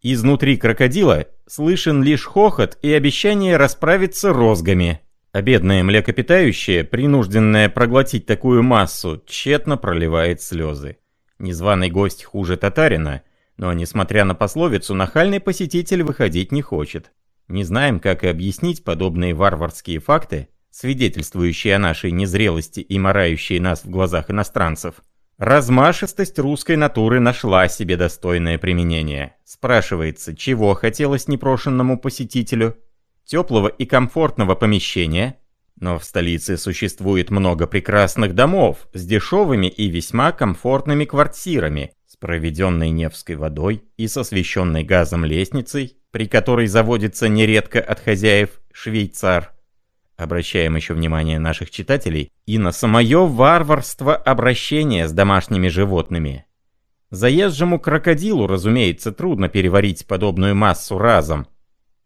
Изнутри крокодила слышен лишь хохот и обещание расправиться розгами – а бедное млекопитающее, принужденное проглотить такую массу, тщетно проливает слезы. Незваный гость хуже татарина, но, несмотря на пословицу, нахальный посетитель выходить не хочет. Не знаем, как и объяснить подобные варварские факты, свидетельствующие о нашей незрелости и морающие нас в глазах иностранцев. Размашистость русской натуры нашла себе достойное применение. Спрашивается, чего хотелось непрошенному посетителю – теплого и комфортного помещения, но в столице существует много прекрасных домов с дешевыми и весьма комфортными квартирами, с проведенной Невской водой и с освещенной газом лестницей, при которой заводится нередко от хозяев швейцар. Обращаем еще внимание наших читателей и на самое варварство обращения с домашними животными. Заезжему крокодилу, разумеется, трудно переварить подобную массу разом,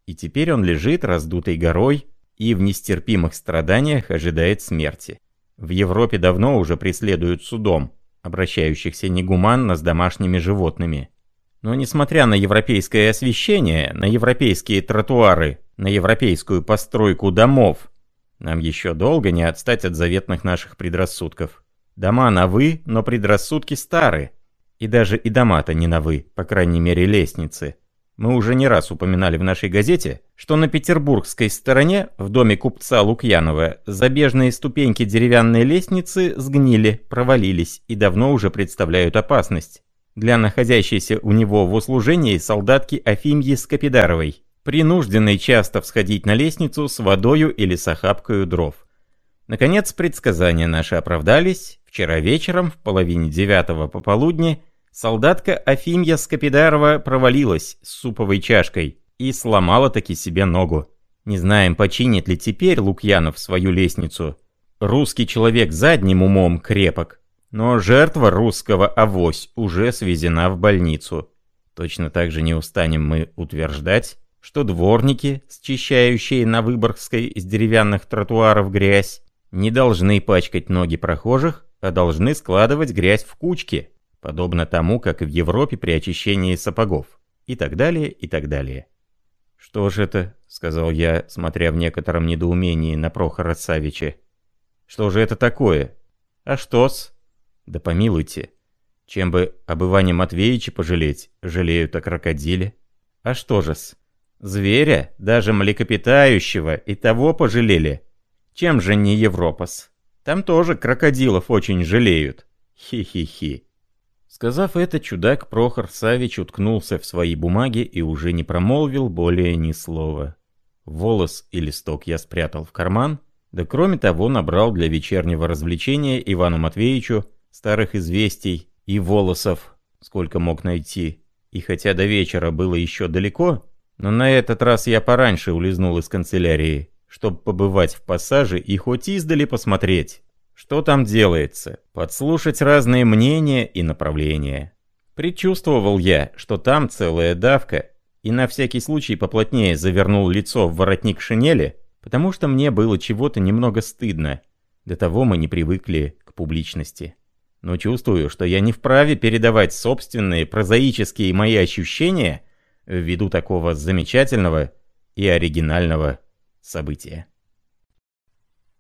и теперь он лежит раздутой горой и в нестерпимых страданиях ожидает смерти. В Европе давно уже преследуют судом, обращающихся негуманно с домашними животными. Но несмотря на европейское освещение, на европейские тротуары, на европейскую постройку домов, нам еще долго не отстать от заветных наших предрассудков. Дома на но предрассудки стары. И даже и дома-то не на по крайней мере лестницы. Мы уже не раз упоминали в нашей газете, что на петербургской стороне, в доме купца Лукьянова, забежные ступеньки деревянной лестницы сгнили, провалились и давно уже представляют опасность для находящейся у него в услужении солдатки Афимьи Скопидаровой, принужденной часто всходить на лестницу с водою или с охапкою дров. Наконец, предсказания наши оправдались. Вчера вечером, в половине девятого пополудни, Солдатка Афимья Скопидарова провалилась с суповой чашкой и сломала таки себе ногу. Не знаем, починит ли теперь Лукьянов свою лестницу. Русский человек задним умом крепок, но жертва русского авось уже свезена в больницу. Точно так же не устанем мы утверждать, что дворники, счищающие на Выборгской из деревянных тротуаров грязь, не должны пачкать ноги прохожих, а должны складывать грязь в кучки, подобно тому, как в Европе при очищении сапогов, и так далее, и так далее. «Что же это?» — сказал я, смотря в некотором недоумении на Прохора Савича. «Что же это такое? А что-с?» «Да помилуйте. Чем бы об Иване Матвеевиче пожалеть, жалеют о крокодиле. А что же-с? Зверя, даже млекопитающего, и того пожалели. Чем же не Европас? Там тоже крокодилов очень жалеют. Хи-хи-хи». Сказав это, чудак Прохор Савич уткнулся в свои бумаги и уже не промолвил более ни слова. Волос и листок я спрятал в карман, да кроме того набрал для вечернего развлечения Ивану Матвеевичу старых известий и волосов, сколько мог найти. И хотя до вечера было еще далеко, Но на этот раз я пораньше улизнул из канцелярии, чтобы побывать в пассаже и хоть издали посмотреть, что там делается, подслушать разные мнения и направления. Предчувствовал я, что там целая давка, и на всякий случай поплотнее завернул лицо в воротник шинели, потому что мне было чего-то немного стыдно. До того мы не привыкли к публичности. Но чувствую, что я не вправе передавать собственные прозаические мои ощущения ввиду такого замечательного и оригинального события.